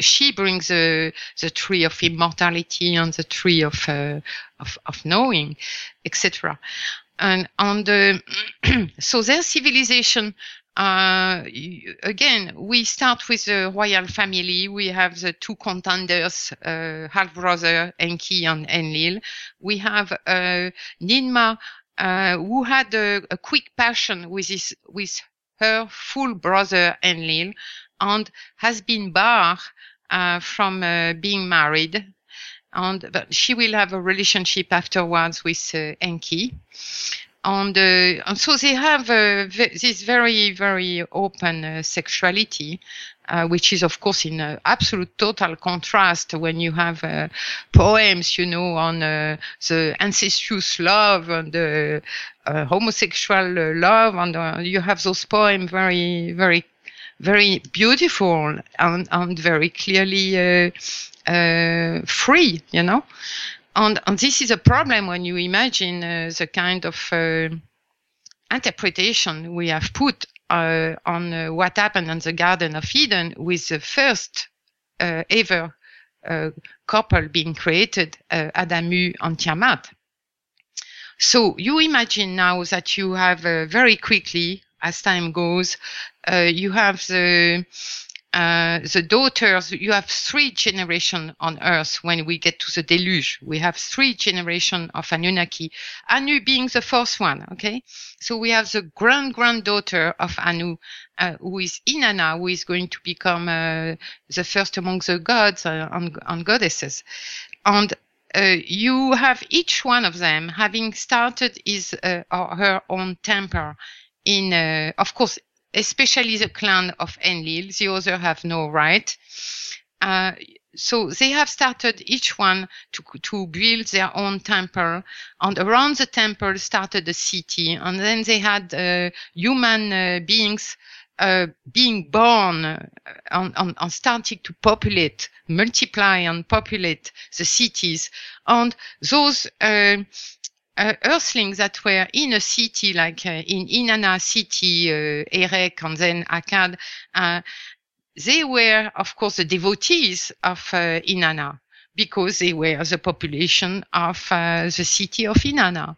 She brings the the tree of immortality and the tree of uh, of, of knowing, etc and on the <clears throat> so their civilization uh, again, we start with the royal family. We have the two contenders, uh, half brother Enki and Enlil. We have uh, Ninmah, uh, who had a, a, quick passion with his with her full brother Enlil, and has been barred uh, from uh, being married and but she will have a relationship afterwards with uh, Enki. And, uh, and so they have this very, very open sexuality. Uh, which is of course in absolute total contrast when you have uh, poems, you know, on uh, the incestuous love and the uh, homosexual love, and you have those poems very, very, very beautiful and, and very clearly free, you know. And, and this is a problem when you imagine the kind of interpretation we have put uh, on uh, what happened in the Garden of Eden with the first uh, ever uh, couple being created, Adamu and Tiamat. So you imagine now that you have very quickly, as time goes, you have the uh, the daughters, you have three generations on Earth when we get to the deluge. We have three generations of Anunnaki, Anu being the first one, okay? So we have the grand granddaughter of Anu, uh, who is Inanna, who is going to become uh, the first among the gods uh, and, and, goddesses. And uh, you have each one of them having started his or her own temple in, of course, especially the clan of Enlil. The other have no right. Uh, so they have started each one to, to build their own temple and around the temple started a city and then they had uh, human uh, beings uh, being born uh, and, and, and, starting to populate, multiply and populate the cities. And those uh, earthlings that were in a city like uh, in Inanna city, uh, Erech and then Akkad, uh, they were of course the devotees of uh, Inanna because they were the population of uh, the city of Inanna.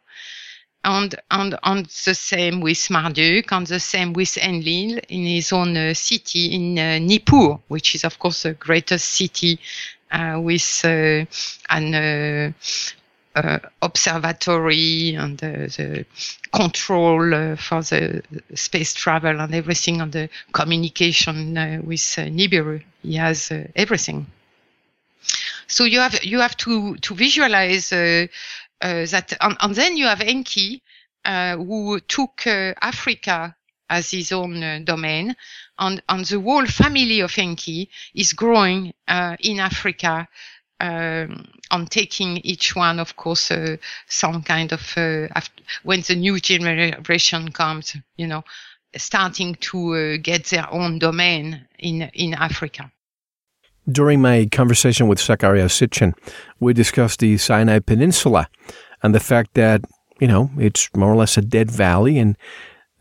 And, and, and the same with Marduk and the same with Enlil in his own uh, city in Nippur, which is of course the greatest city with an observatory and the control uh, for the space travel and everything and the communication uh, with Nibiru. He has everything. So you have you have to to visualize that, and, and, then you have Enki, who took Africa as his own uh, domain. And, and the whole family of Enki is growing uh, in Africa um, on taking each one, of course, uh, some kind of uh, after, when the new generation comes, you know, starting to uh, get their own domain in in Africa. During my conversation with Zecharia Sitchin, we discussed the Sinai Peninsula and the fact that you know it's more or less a dead valley and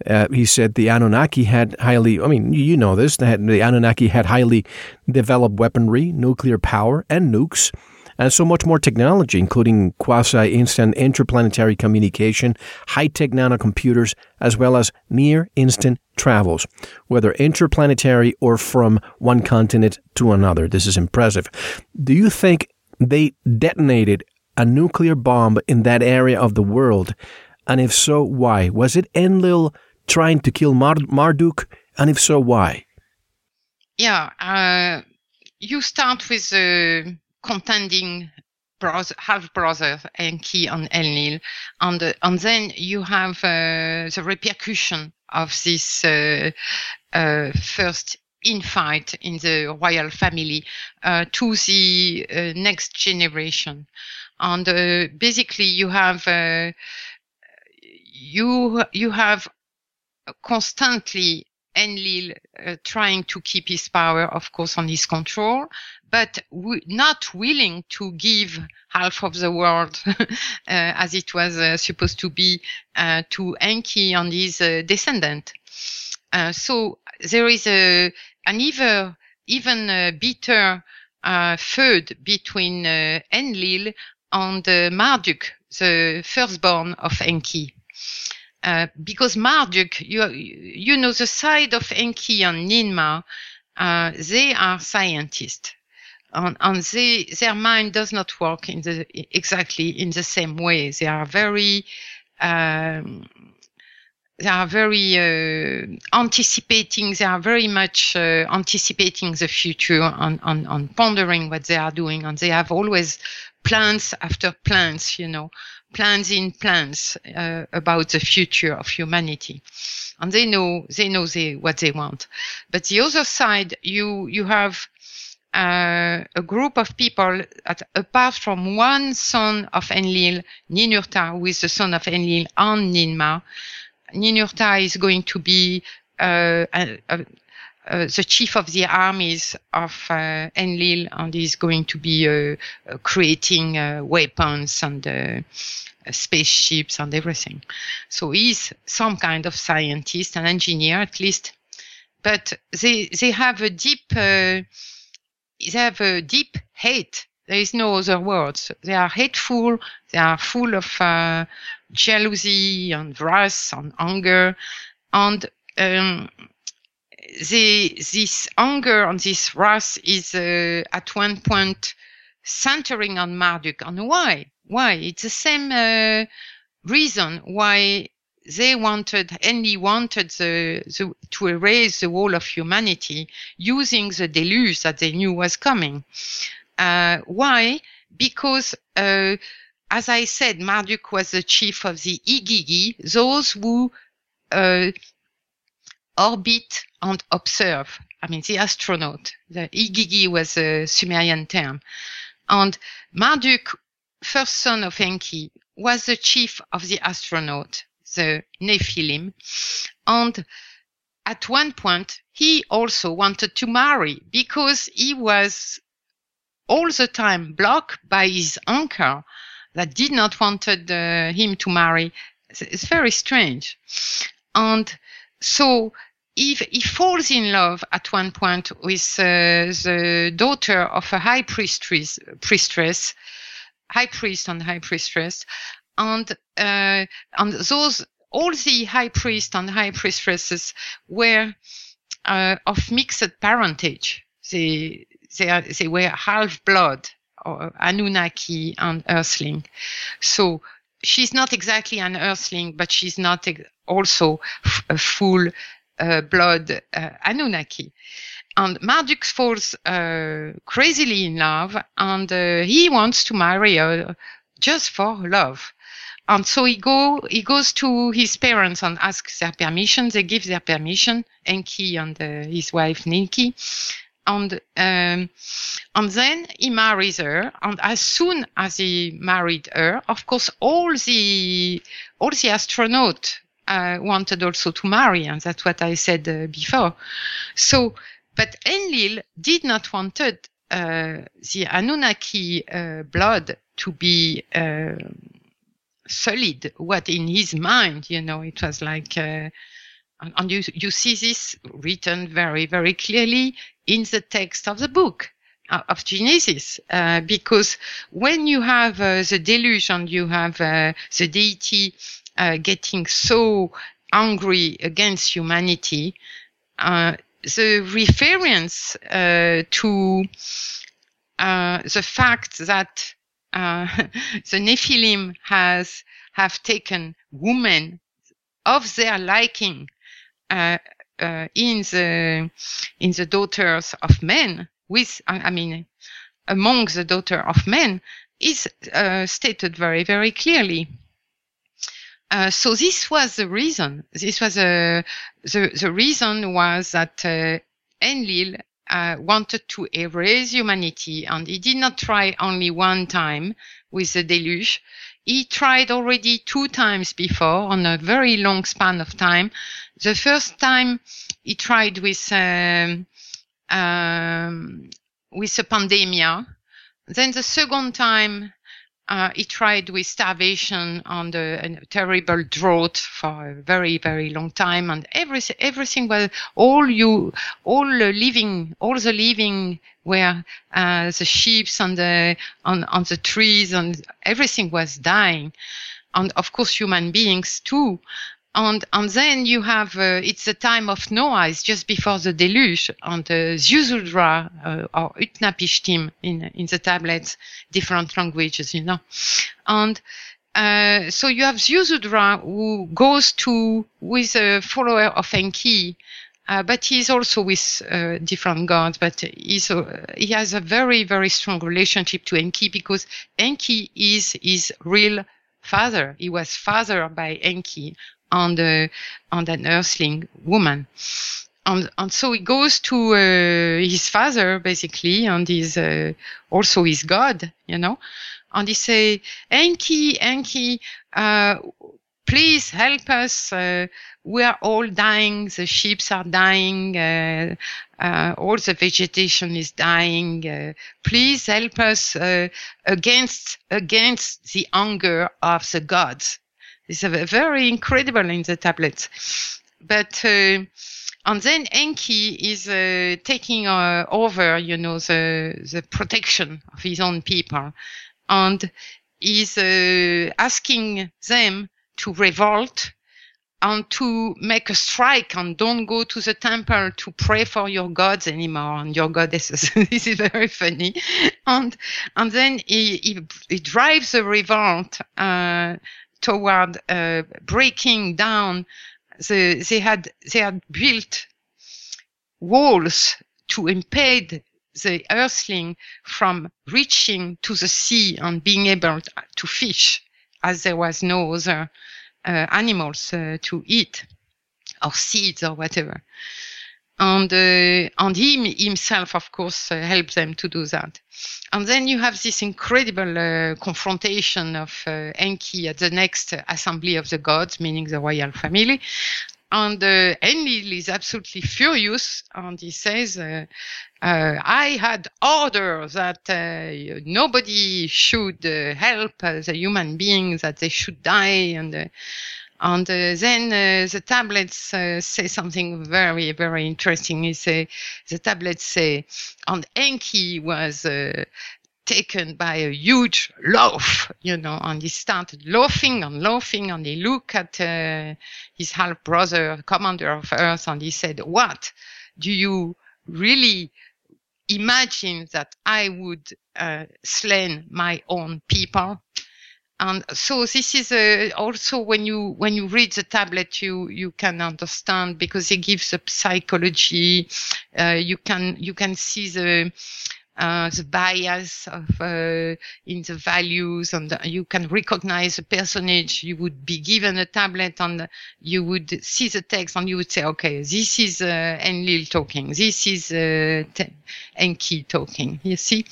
uh, he said the Anunnaki had highly, I mean, you know this, the Anunnaki had highly developed weaponry, nuclear power, and nukes, and so much more technology, including quasi instant interplanetary communication, high tech nanocomputers, as well as near instant travels, whether interplanetary or from one continent to another. This is impressive. Do you think they detonated a nuclear bomb in that area of the world? And if so, why? Was it Enlil trying to kill Mar- Marduk? And if so, why? Yeah, uh, you start with the uh, contending half brother Enki and Enlil, and uh, and then you have uh, the repercussion of this uh, uh, first infight in the royal family to the next generation, and basically you have you you have constantly Enlil uh, trying to keep his power, of course, on his control, but w- not willing to give half of the world <laughs> uh, as it was uh, supposed to be uh, to Enki and his uh, descendant. Uh, so there is a, an even, even bitter feud between Enlil and Marduk, the firstborn of Enki. Uh, because Marduk, you, you know, the side of Enki and Ninmah, uh, they are scientists. And, and they, their mind does not work in the, exactly in the same way. They are very, um, they are very uh, anticipating. They are very much uh, anticipating the future and, and, and, pondering what they are doing. And they have always plans after plans, you know, plans in plans uh, about the future of humanity, and they know they know they, what they want. But the other side, you you have uh, a group of people that, apart from one son of Enlil, Ninurta, who is the son of Enlil and Ninmah, Ninurta is going to be uh, a, a, uh, the chief of the armies of uh, Enlil and is going to be uh, uh creating uh, weapons and spaceships and everything. So he's some kind of scientist, an engineer at least. But they they have a deep they have a deep hate. There is no other words. They are hateful. They are full of jealousy and wrath and anger, and um, the, this anger and this wrath is uh, at one point centering on Marduk. And why? Why? It's the same uh, reason why they wanted, Enlil wanted the, the, to erase the whole of humanity using the deluge that they knew was coming. Uh, why? Because, uh, as I said, Marduk was the chief of the Igigi, those who uh, orbit and observe. I mean, the astronaut. The Igigi was a Sumerian term. And Marduk, first son of Enki, was the chief of the astronaut, the Nephilim. And at one point, he also wanted to marry because he was all the time blocked by his uncle that did not wanted uh, him to marry. It's very strange. And so he, he falls in love at one point with uh, the daughter of a high priestess, priestess, high priest and high priestess, and uh, and those all the high priest and high priestesses were uh, of mixed parentage. They they, are, they were half blood, or Anunnaki and Earthling. So she's not exactly an Earthling, but she's not also a full uh, blood uh, Anunnaki. And Marduk falls uh, crazily in love, and uh, he wants to marry her just for love. And so he go he goes to his parents and asks their permission. They give their permission, Enki and uh, his wife Ninki. And um, and then he marries her. And as soon as he married her, of course, all the all the astronauts uh, wanted also to marry, and that's what I said uh, before. So, but Enlil did not wanted uh, the Anunnaki uh, blood to be uh, solid. What in his mind, you know, it was like, uh, and you you see this written very very clearly in the text of the book of Genesis, uh, because when you have uh, the deluge and you have uh, the deity uh, getting so angry against humanity, uh, the reference uh, to uh, the fact that uh, <laughs> the Nephilim has have taken women of their liking uh, in the in the daughters of men with I mean among the daughter of men is stated very very clearly. Uh, so this was the reason. This was a, the, the reason was that uh, Enlil uh, wanted to erase humanity and he did not try only one time with the deluge. He tried already two times before on a very long span of time. The first time he tried with, um, um, with a pandemia. Then the second time uh, he tried with starvation and a, terrible drought for a very, very long time, and everything, everything was all you, all the living, all the living were uh, the sheep and the on, on the trees, and everything was dying, and of course human beings too and and then you have uh, it's the time of Noah. It's just before the deluge, and uh, Ziusudra uh, or Utnapishtim in in the tablets, different languages, you know, and. Uh, so you have Ziusudra who goes to with a follower of Enki Uh, but he's also with uh, different gods. But he's, uh, he has a very, very strong relationship to Enki because Enki is his real father. He was fathered by Enki on the on an earthling woman. And, and so he goes to uh, his father basically, and he's uh, also his god, you know. And he say, Enki, Enki, uh, please help us. Uh, we are all dying. The sheep are dying. Uh, uh, all the vegetation is dying. Please help us uh, against against the anger of the gods. It's very incredible in the tablets. But uh, and then Enki is uh, taking over, you know, the the protection of his own people, and is asking them to revolt and to make a strike and don't go to the temple to pray for your gods anymore and your goddesses. <laughs> this is very funny. And and then he he, he drives a revolt uh, toward uh, breaking down. The, they had they had built walls to impede the earthling from reaching to the sea and being able to fish as there was no other uh, animals uh, to eat or seeds or whatever. And uh, and him himself, of course, uh, helped them to do that. And then you have this incredible uh, confrontation of uh, Enki at the next assembly of the gods, meaning the royal family, and uh, Enlil is absolutely furious and he says, uh, I had order that nobody should help the human beings, that they should die. And, uh, and then the tablets say something very, very interesting. He say, the tablets say, and Enki was taken by a huge laugh, you know, and he started laughing and laughing and he looked at uh, his half brother, commander of Earth, and he said, what do you really imagine that I would uh, slay my own people? And so this is uh, also when you when you read the tablet, you you can understand because it gives a psychology. Uh, you can you can see the uh, the bias of uh, in the values and you can recognize a personage. You would be given a tablet and you would see the text and you would say okay this is uh, Enlil talking. This is uh, Enki talking. You see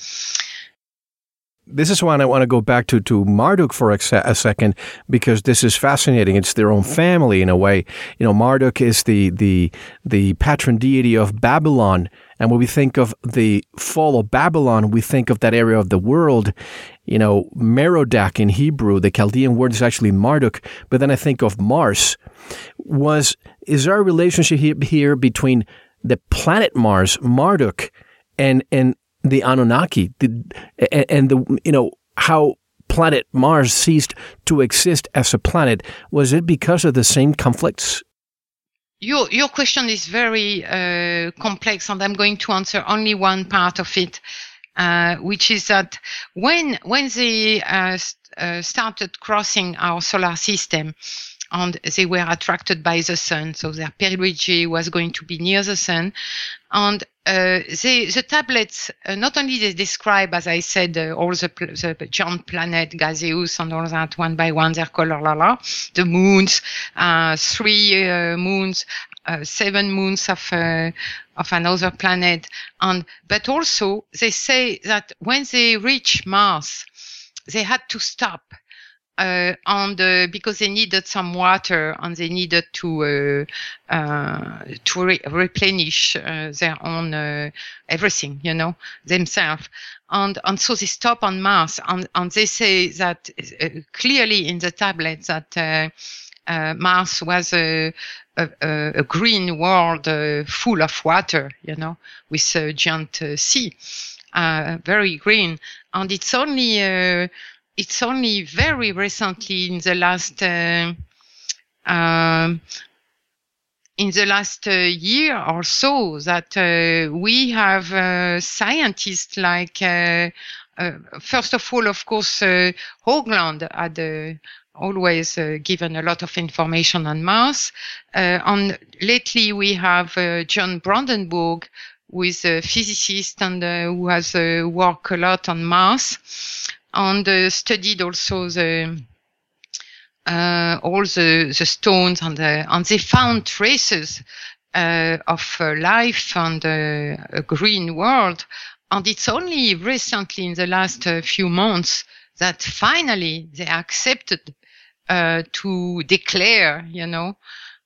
this is why I want to go back to, to Marduk for a, a, second because this is fascinating. It's their own family in a way. You know, Marduk is the the the patron deity of Babylon, and when we think of the fall of Babylon, we think of that area of the world. You know, Merodach in Hebrew, the Chaldean word is actually Marduk. But then I think of Mars. Was is there a relationship here between the planet Mars, Marduk, and and the Anunnaki, the, and the you know how planet Mars ceased to exist as a planet? Was it because of the same conflicts? Your your question is very uh, complex, and I'm going to answer only one part of it, uh, which is that when when they uh, uh started crossing our solar system, and they were attracted by the sun. So their perigee was going to be near the sun. And uh, they, the tablets, uh, not only they describe, as I said, uh, all the, the giant planet, gaseous and all that one by one, their color, la la, the moons, uh, three uh, moons, uh, seven moons of, of another planet. And, but also they say that when they reach Mars, they had to stop uh, and uh, because they needed some water and they needed to uh, uh to re- replenish uh, their own uh, everything, you know, themselves. And and so they stop on Mars, and and they say that clearly in the tablet that Mars was a a, a green world full of water, you know, with a giant sea, very green, and it's only it's only very recently in the last uh, um, in the last uh, year or so that uh, we have uh, scientists like uh, uh, first of all of course Hoagland had always uh, given a lot of information on Mars. Uh, and lately we have uh, John Brandenburg, who is a physicist and uh, who has uh, worked a lot on Mars and uh, studied also the uh, all the, the stones and, the, and they found traces uh, of uh, life and uh, a green world. And it's only recently in the last uh, few months that finally they accepted uh, to declare, you know,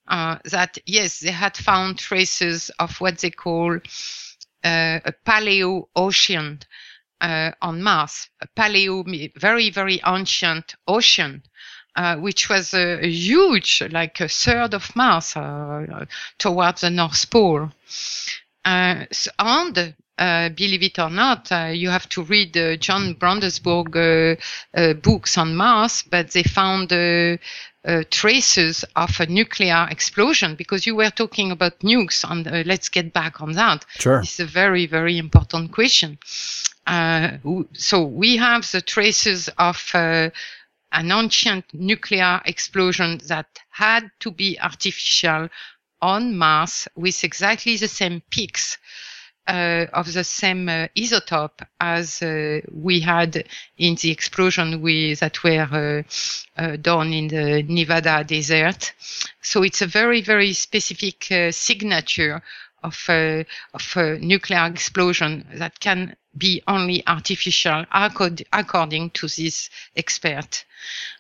uh, that yes, they had found traces of what they call a paleo ocean uh, on Mars, a paleo, very, very ancient ocean. Uh, which was a, a huge, like a third of Mars uh, towards the North Pole. Uh, so- and uh, believe it or not, uh, you have to read uh, John Brandenburg uh, uh, books on Mars, but they found uh, traces of a nuclear explosion because you were talking about nukes, and uh, let's get back on that. Sure. It's a very, very important question. Uh, so we have the traces of uh, an ancient nuclear explosion that had to be artificial on Mars with exactly the same peaks uh, of the same uh, isotope as uh, we had in the explosion we, that were uh, uh, done in the Nevada desert. So it's a very, very specific uh, signature of, of a nuclear explosion that can be only artificial accord- according to this expert.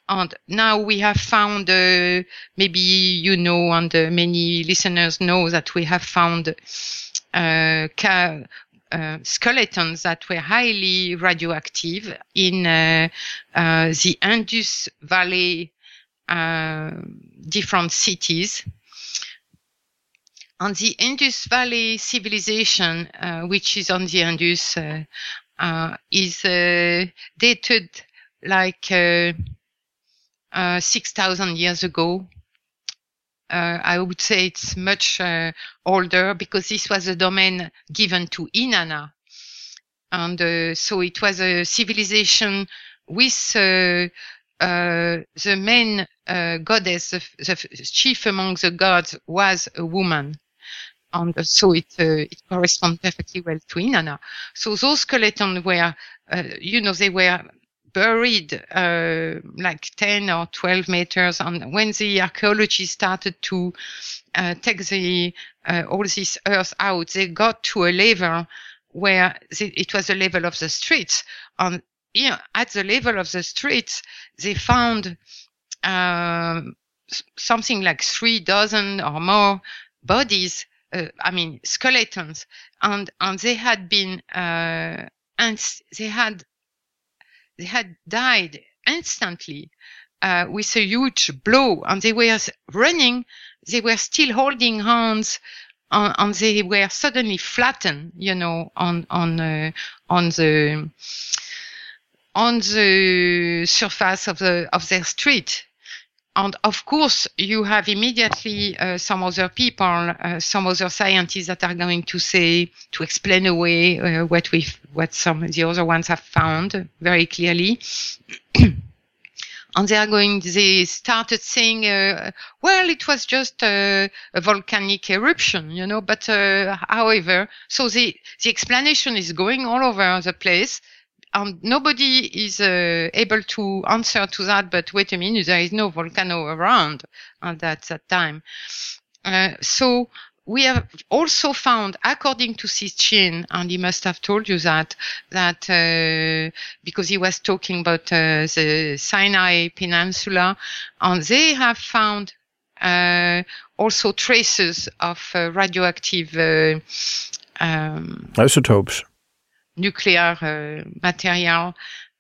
And now we have found, uh, maybe you know, and uh, many listeners know that we have found uh, uh, skeletons that were highly radioactive in uh, uh, the Indus Valley uh, different cities. And the Indus Valley civilization, uh, which is on the Indus, is dated like uh, uh, 6,000 years ago. Uh, I would say it's much uh, older because this was a domain given to Inanna. And uh, so it was a civilization with uh, uh, the main uh, goddess, the, the chief among the gods was a woman. And so it, it corresponds perfectly well to Inanna. So those skeletons were, you know, they were buried uh, like 10 or 12 meters. And when the archaeology started to uh, take the uh, all this earth out, they got to a level where it was the level of the streets. And you know, at the level of the streets, they found um, something like three dozen or more bodies. Uh, I mean, skeletons, and and they had been uh, and they had they had died instantly uh, with a huge blow, and they were running. They were still holding hands, uh, and they were suddenly flattened, you know, on on uh, on the on the surface of the of their street. And of course, you have immediately uh, some other people, uh, some other scientists that are going to say to explain away uh, what we what some the other ones have found very clearly. <clears throat> and they are going they started saying uh, well it was just a volcanic eruption you know but uh, however so the the explanation is going all over the place and nobody is uh, able to answer to that but wait a minute there is no volcano around at that, that time uh, so we have also found, according to Sitchin, and he must have told you that, that uh, because he was talking about uh, the Sinai Peninsula, and they have found uh, also traces of uh, radioactive uh, um, Isotopes. Nuclear uh, material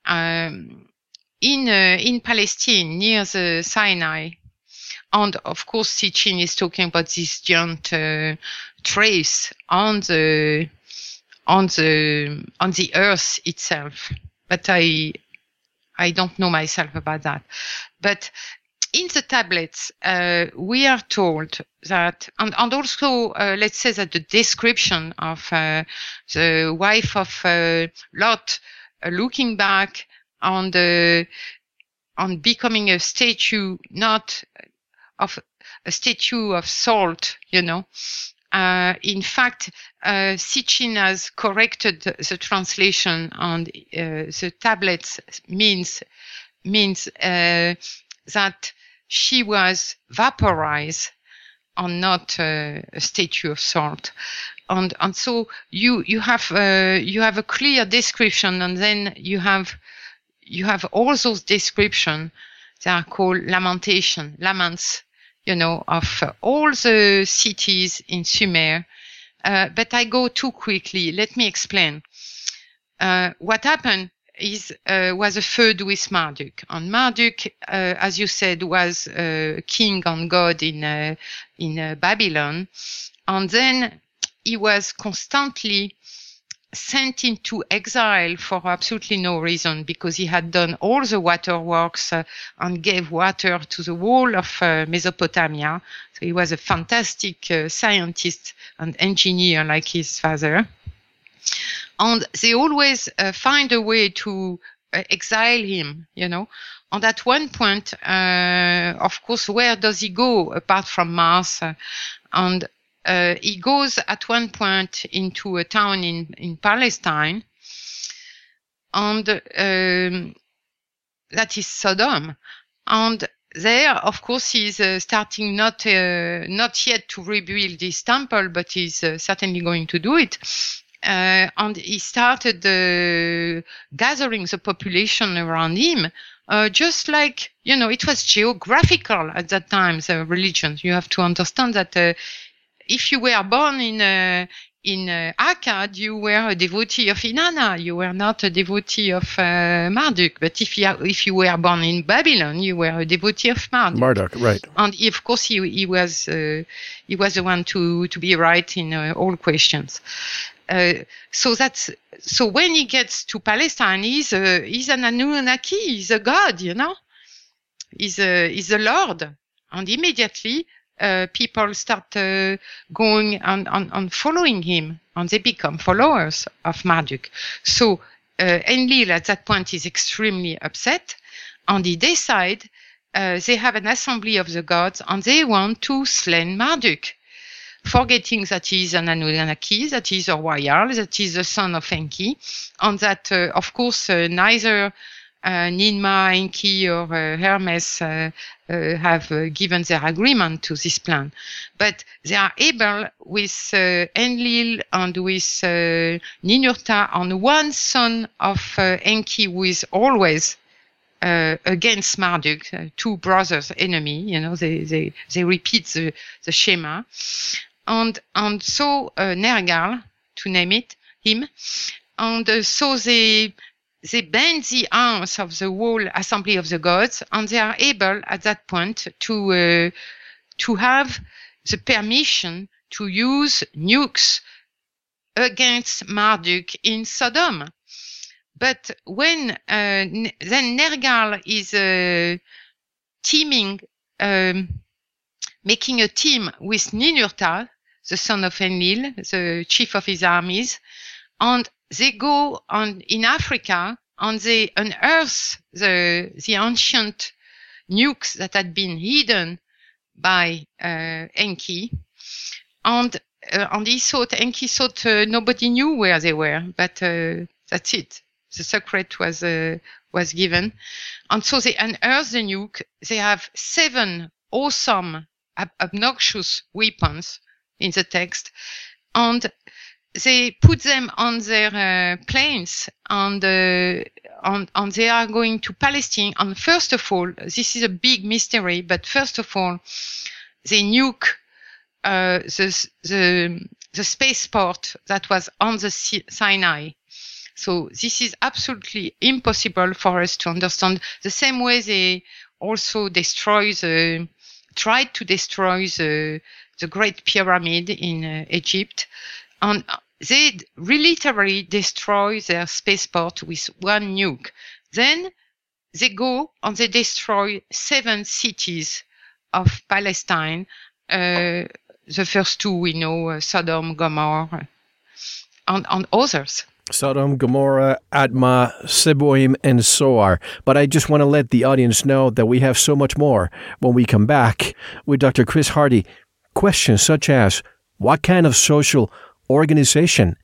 um, in uh, in Palestine near the Sinai. And of course, Sitchin is talking about this giant uh, trace on the on the on the Earth itself. But I I don't know myself about that. But in the tablets, uh, we are told that, and, and also uh, let's say that the description of uh, the wife of uh, Lot uh, looking back on the on becoming a statue, not of a statue of salt, you know. Uh, in fact, uh, Sitchin has corrected the translation on uh, the tablets means means uh, that she was vaporized and not uh, a statue of salt. And and so you you have uh, you have a clear description, and then you have you have all those descriptions that are called lamentation, laments, you know, of uh, all the cities in Sumer. Uh, but I go too quickly. Let me explain. Uh, what happened is uh, was a feud with Marduk, and Marduk, uh, as you said, was uh, king and god in in Babylon, and then he was constantly sent into exile for absolutely no reason because he had done all the waterworks uh, and gave water to the whole of uh, Mesopotamia. So he was a fantastic uh, scientist and engineer like his father. And they always uh, find a way to uh, exile him, you know. And at one point, uh, of course, where does he go apart from Mars? and uh, he goes at one point into a town in, in Palestine, and um, that is Sodom. And there, of course, he's uh, starting not uh, not yet to rebuild this temple, but he's uh, certainly going to do it. Uh, and he started uh, gathering the population around him uh, just like you know it was geographical at that time the religion you have to understand that uh, if you were born in uh, in uh, Akkad, you were a devotee of Inanna. You were not a devotee of uh, Marduk. But if you if you were born in Babylon, you were a devotee of Marduk. Marduk, right? And he, of course, he he was uh, he was the one to to be right in uh, all questions. Uh, so that's so when he gets to Palestine, he's a, he's an Anunnaki. He's a god, you know. He's a he's a lord, and immediately uh, people start uh, going and, and, and, following him, and they become followers of Marduk. So uh, Enlil at that point is extremely upset, and he decide uh, they have an assembly of the gods, and they want to slay Marduk, forgetting that he is an Anunnaki, that he is a royal, that he is the son of Enki, and that, uh, of course, uh, neither uh, Ninmah, Enki, or uh, Hermes uh, have given their agreement to this plan. But they are able with Enlil and with Ninurta and one son of Enki who is always uh, against Marduk, uh, two brothers, enemy. You know, they they they repeat the the schema, and and so uh, Nergal, to name it, him, and so they they bend the arms of the whole assembly of the gods, and they are able at that point to uh, to have the permission to use nukes against Marduk in Sodom. But when uh, then Nergal is uh, teaming, um, making a team with Ninurta, the son of Enlil, the chief of his armies, and they go on in Africa and they unearth the the ancient nukes that had been hidden by uh, Enki, and uh, and he thought Enki thought uh, nobody knew where they were, but uh, that's it. The secret was uh, was given, and so they unearth the nuke. They have seven awesome, ob- obnoxious weapons in the text, and they put them on their uh, planes and, uh, and, and they are going to Palestine. And first of all, this is a big mystery, but first of all, they nuke uh, the, the, the spaceport that was on the Sinai. So this is absolutely impossible for us to understand. The same way they also destroy the, tried to destroy the, the Great Pyramid in uh, Egypt and they literally destroy their spaceport with one nuke. Then they go and they destroy seven cities of Palestine. Uh, the first two we know, uh, Sodom, Gomorrah, and, and others. Sodom, Gomorrah, Admah, Seboim, and Zoar. But I just want to let the audience know that we have so much more when we come back with Dr. Chris Hardy. Questions such as what kind of social organization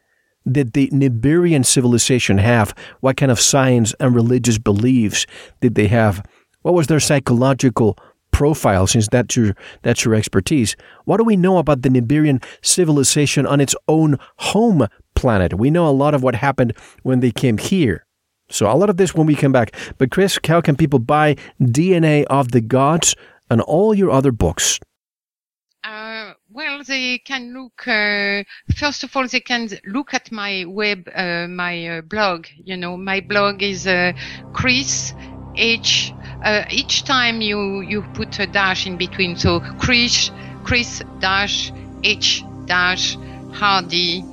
did the Nibirian civilization have? What kind of science and religious beliefs did they have? What was their psychological profile since that's your that's your expertise? What do we know about the Nibirian civilization on its own home planet. We know a lot of what happened when they came here. So, a lot of this when we come back. But, Chris, how can people buy DNA of the Gods and all your other books? Well, they can look. Uh, first of all, they can look at my web, uh, my uh, blog. You know, my blog is uh, Chris H. Uh, each time you you put a dash in between, so Chris Chris dash H dash Hardy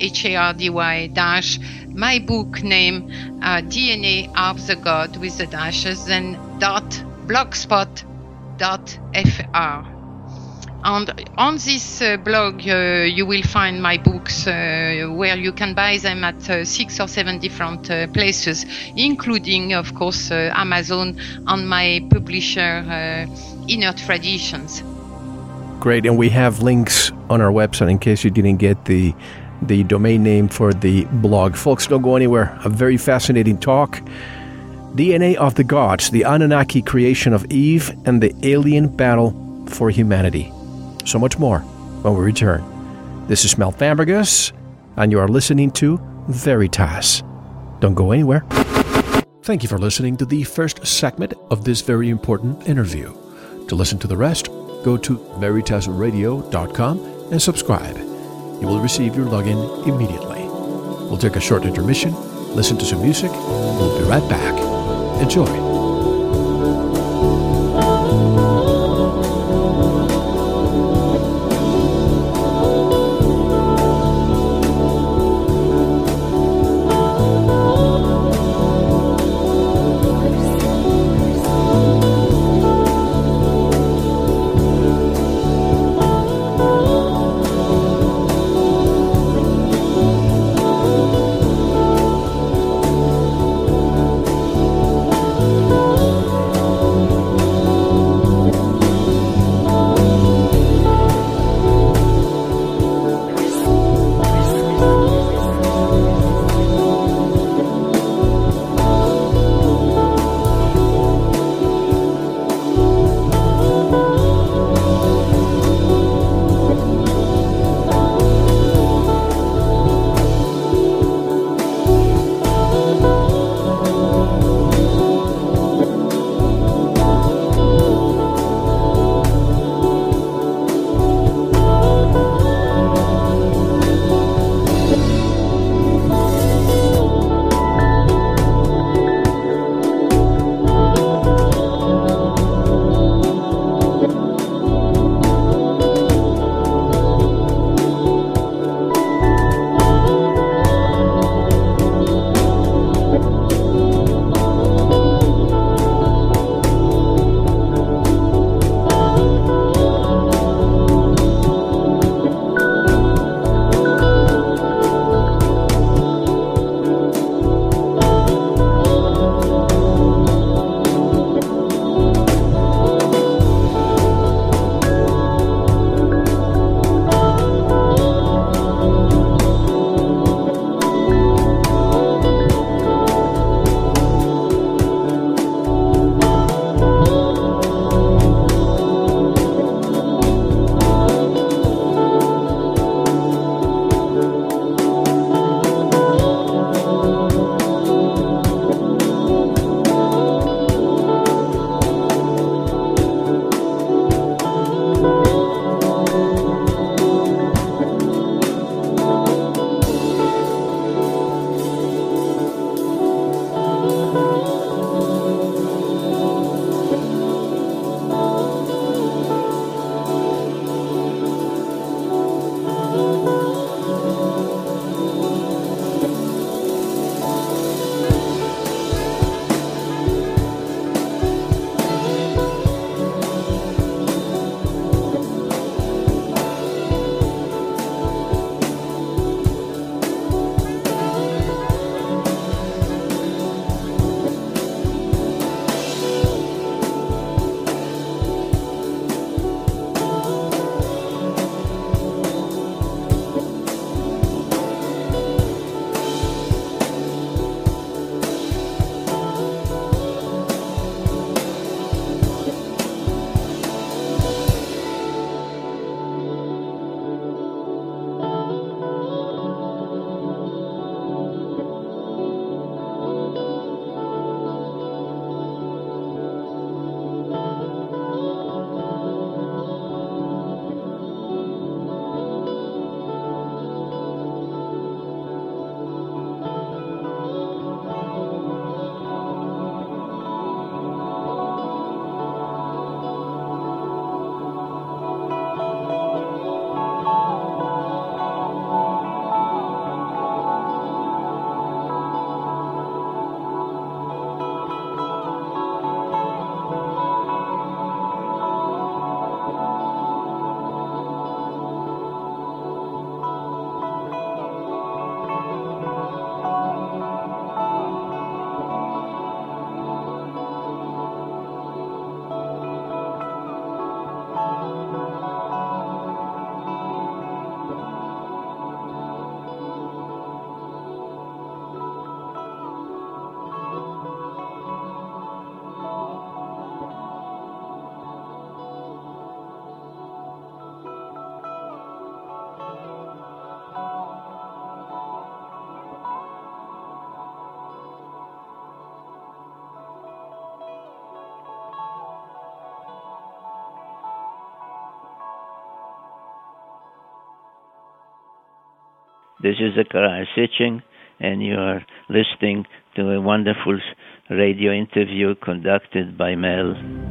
H-A-R-D-Y dash, my book name, uh, DNA of the God with the dashes, and dot blogspot dot fr. And on this uh, blog, uh, you will find my books uh, where you can buy them at uh, six or seven different uh, places, including, of course, uh, Amazon and my publisher, Inner Traditions. Great. And we have links on our website in case you didn't get the the domain name for the blog. Folks, don't go anywhere. A very fascinating talk. DNA of the Gods, the Anunnaki creation of Eve, and the alien battle for humanity. So much more when we return. This is Mel Fabregas, and you are listening to Veritas. Don't go anywhere. Thank you for listening to the first segment of this very important interview. To listen to the rest, go to veritasradio.com and subscribe you will receive your login immediately. We'll take a short intermission, listen to some music, we'll be right back. Enjoy. This is Zecharia Sitchin, and you are listening to a wonderful radio interview conducted by Mel.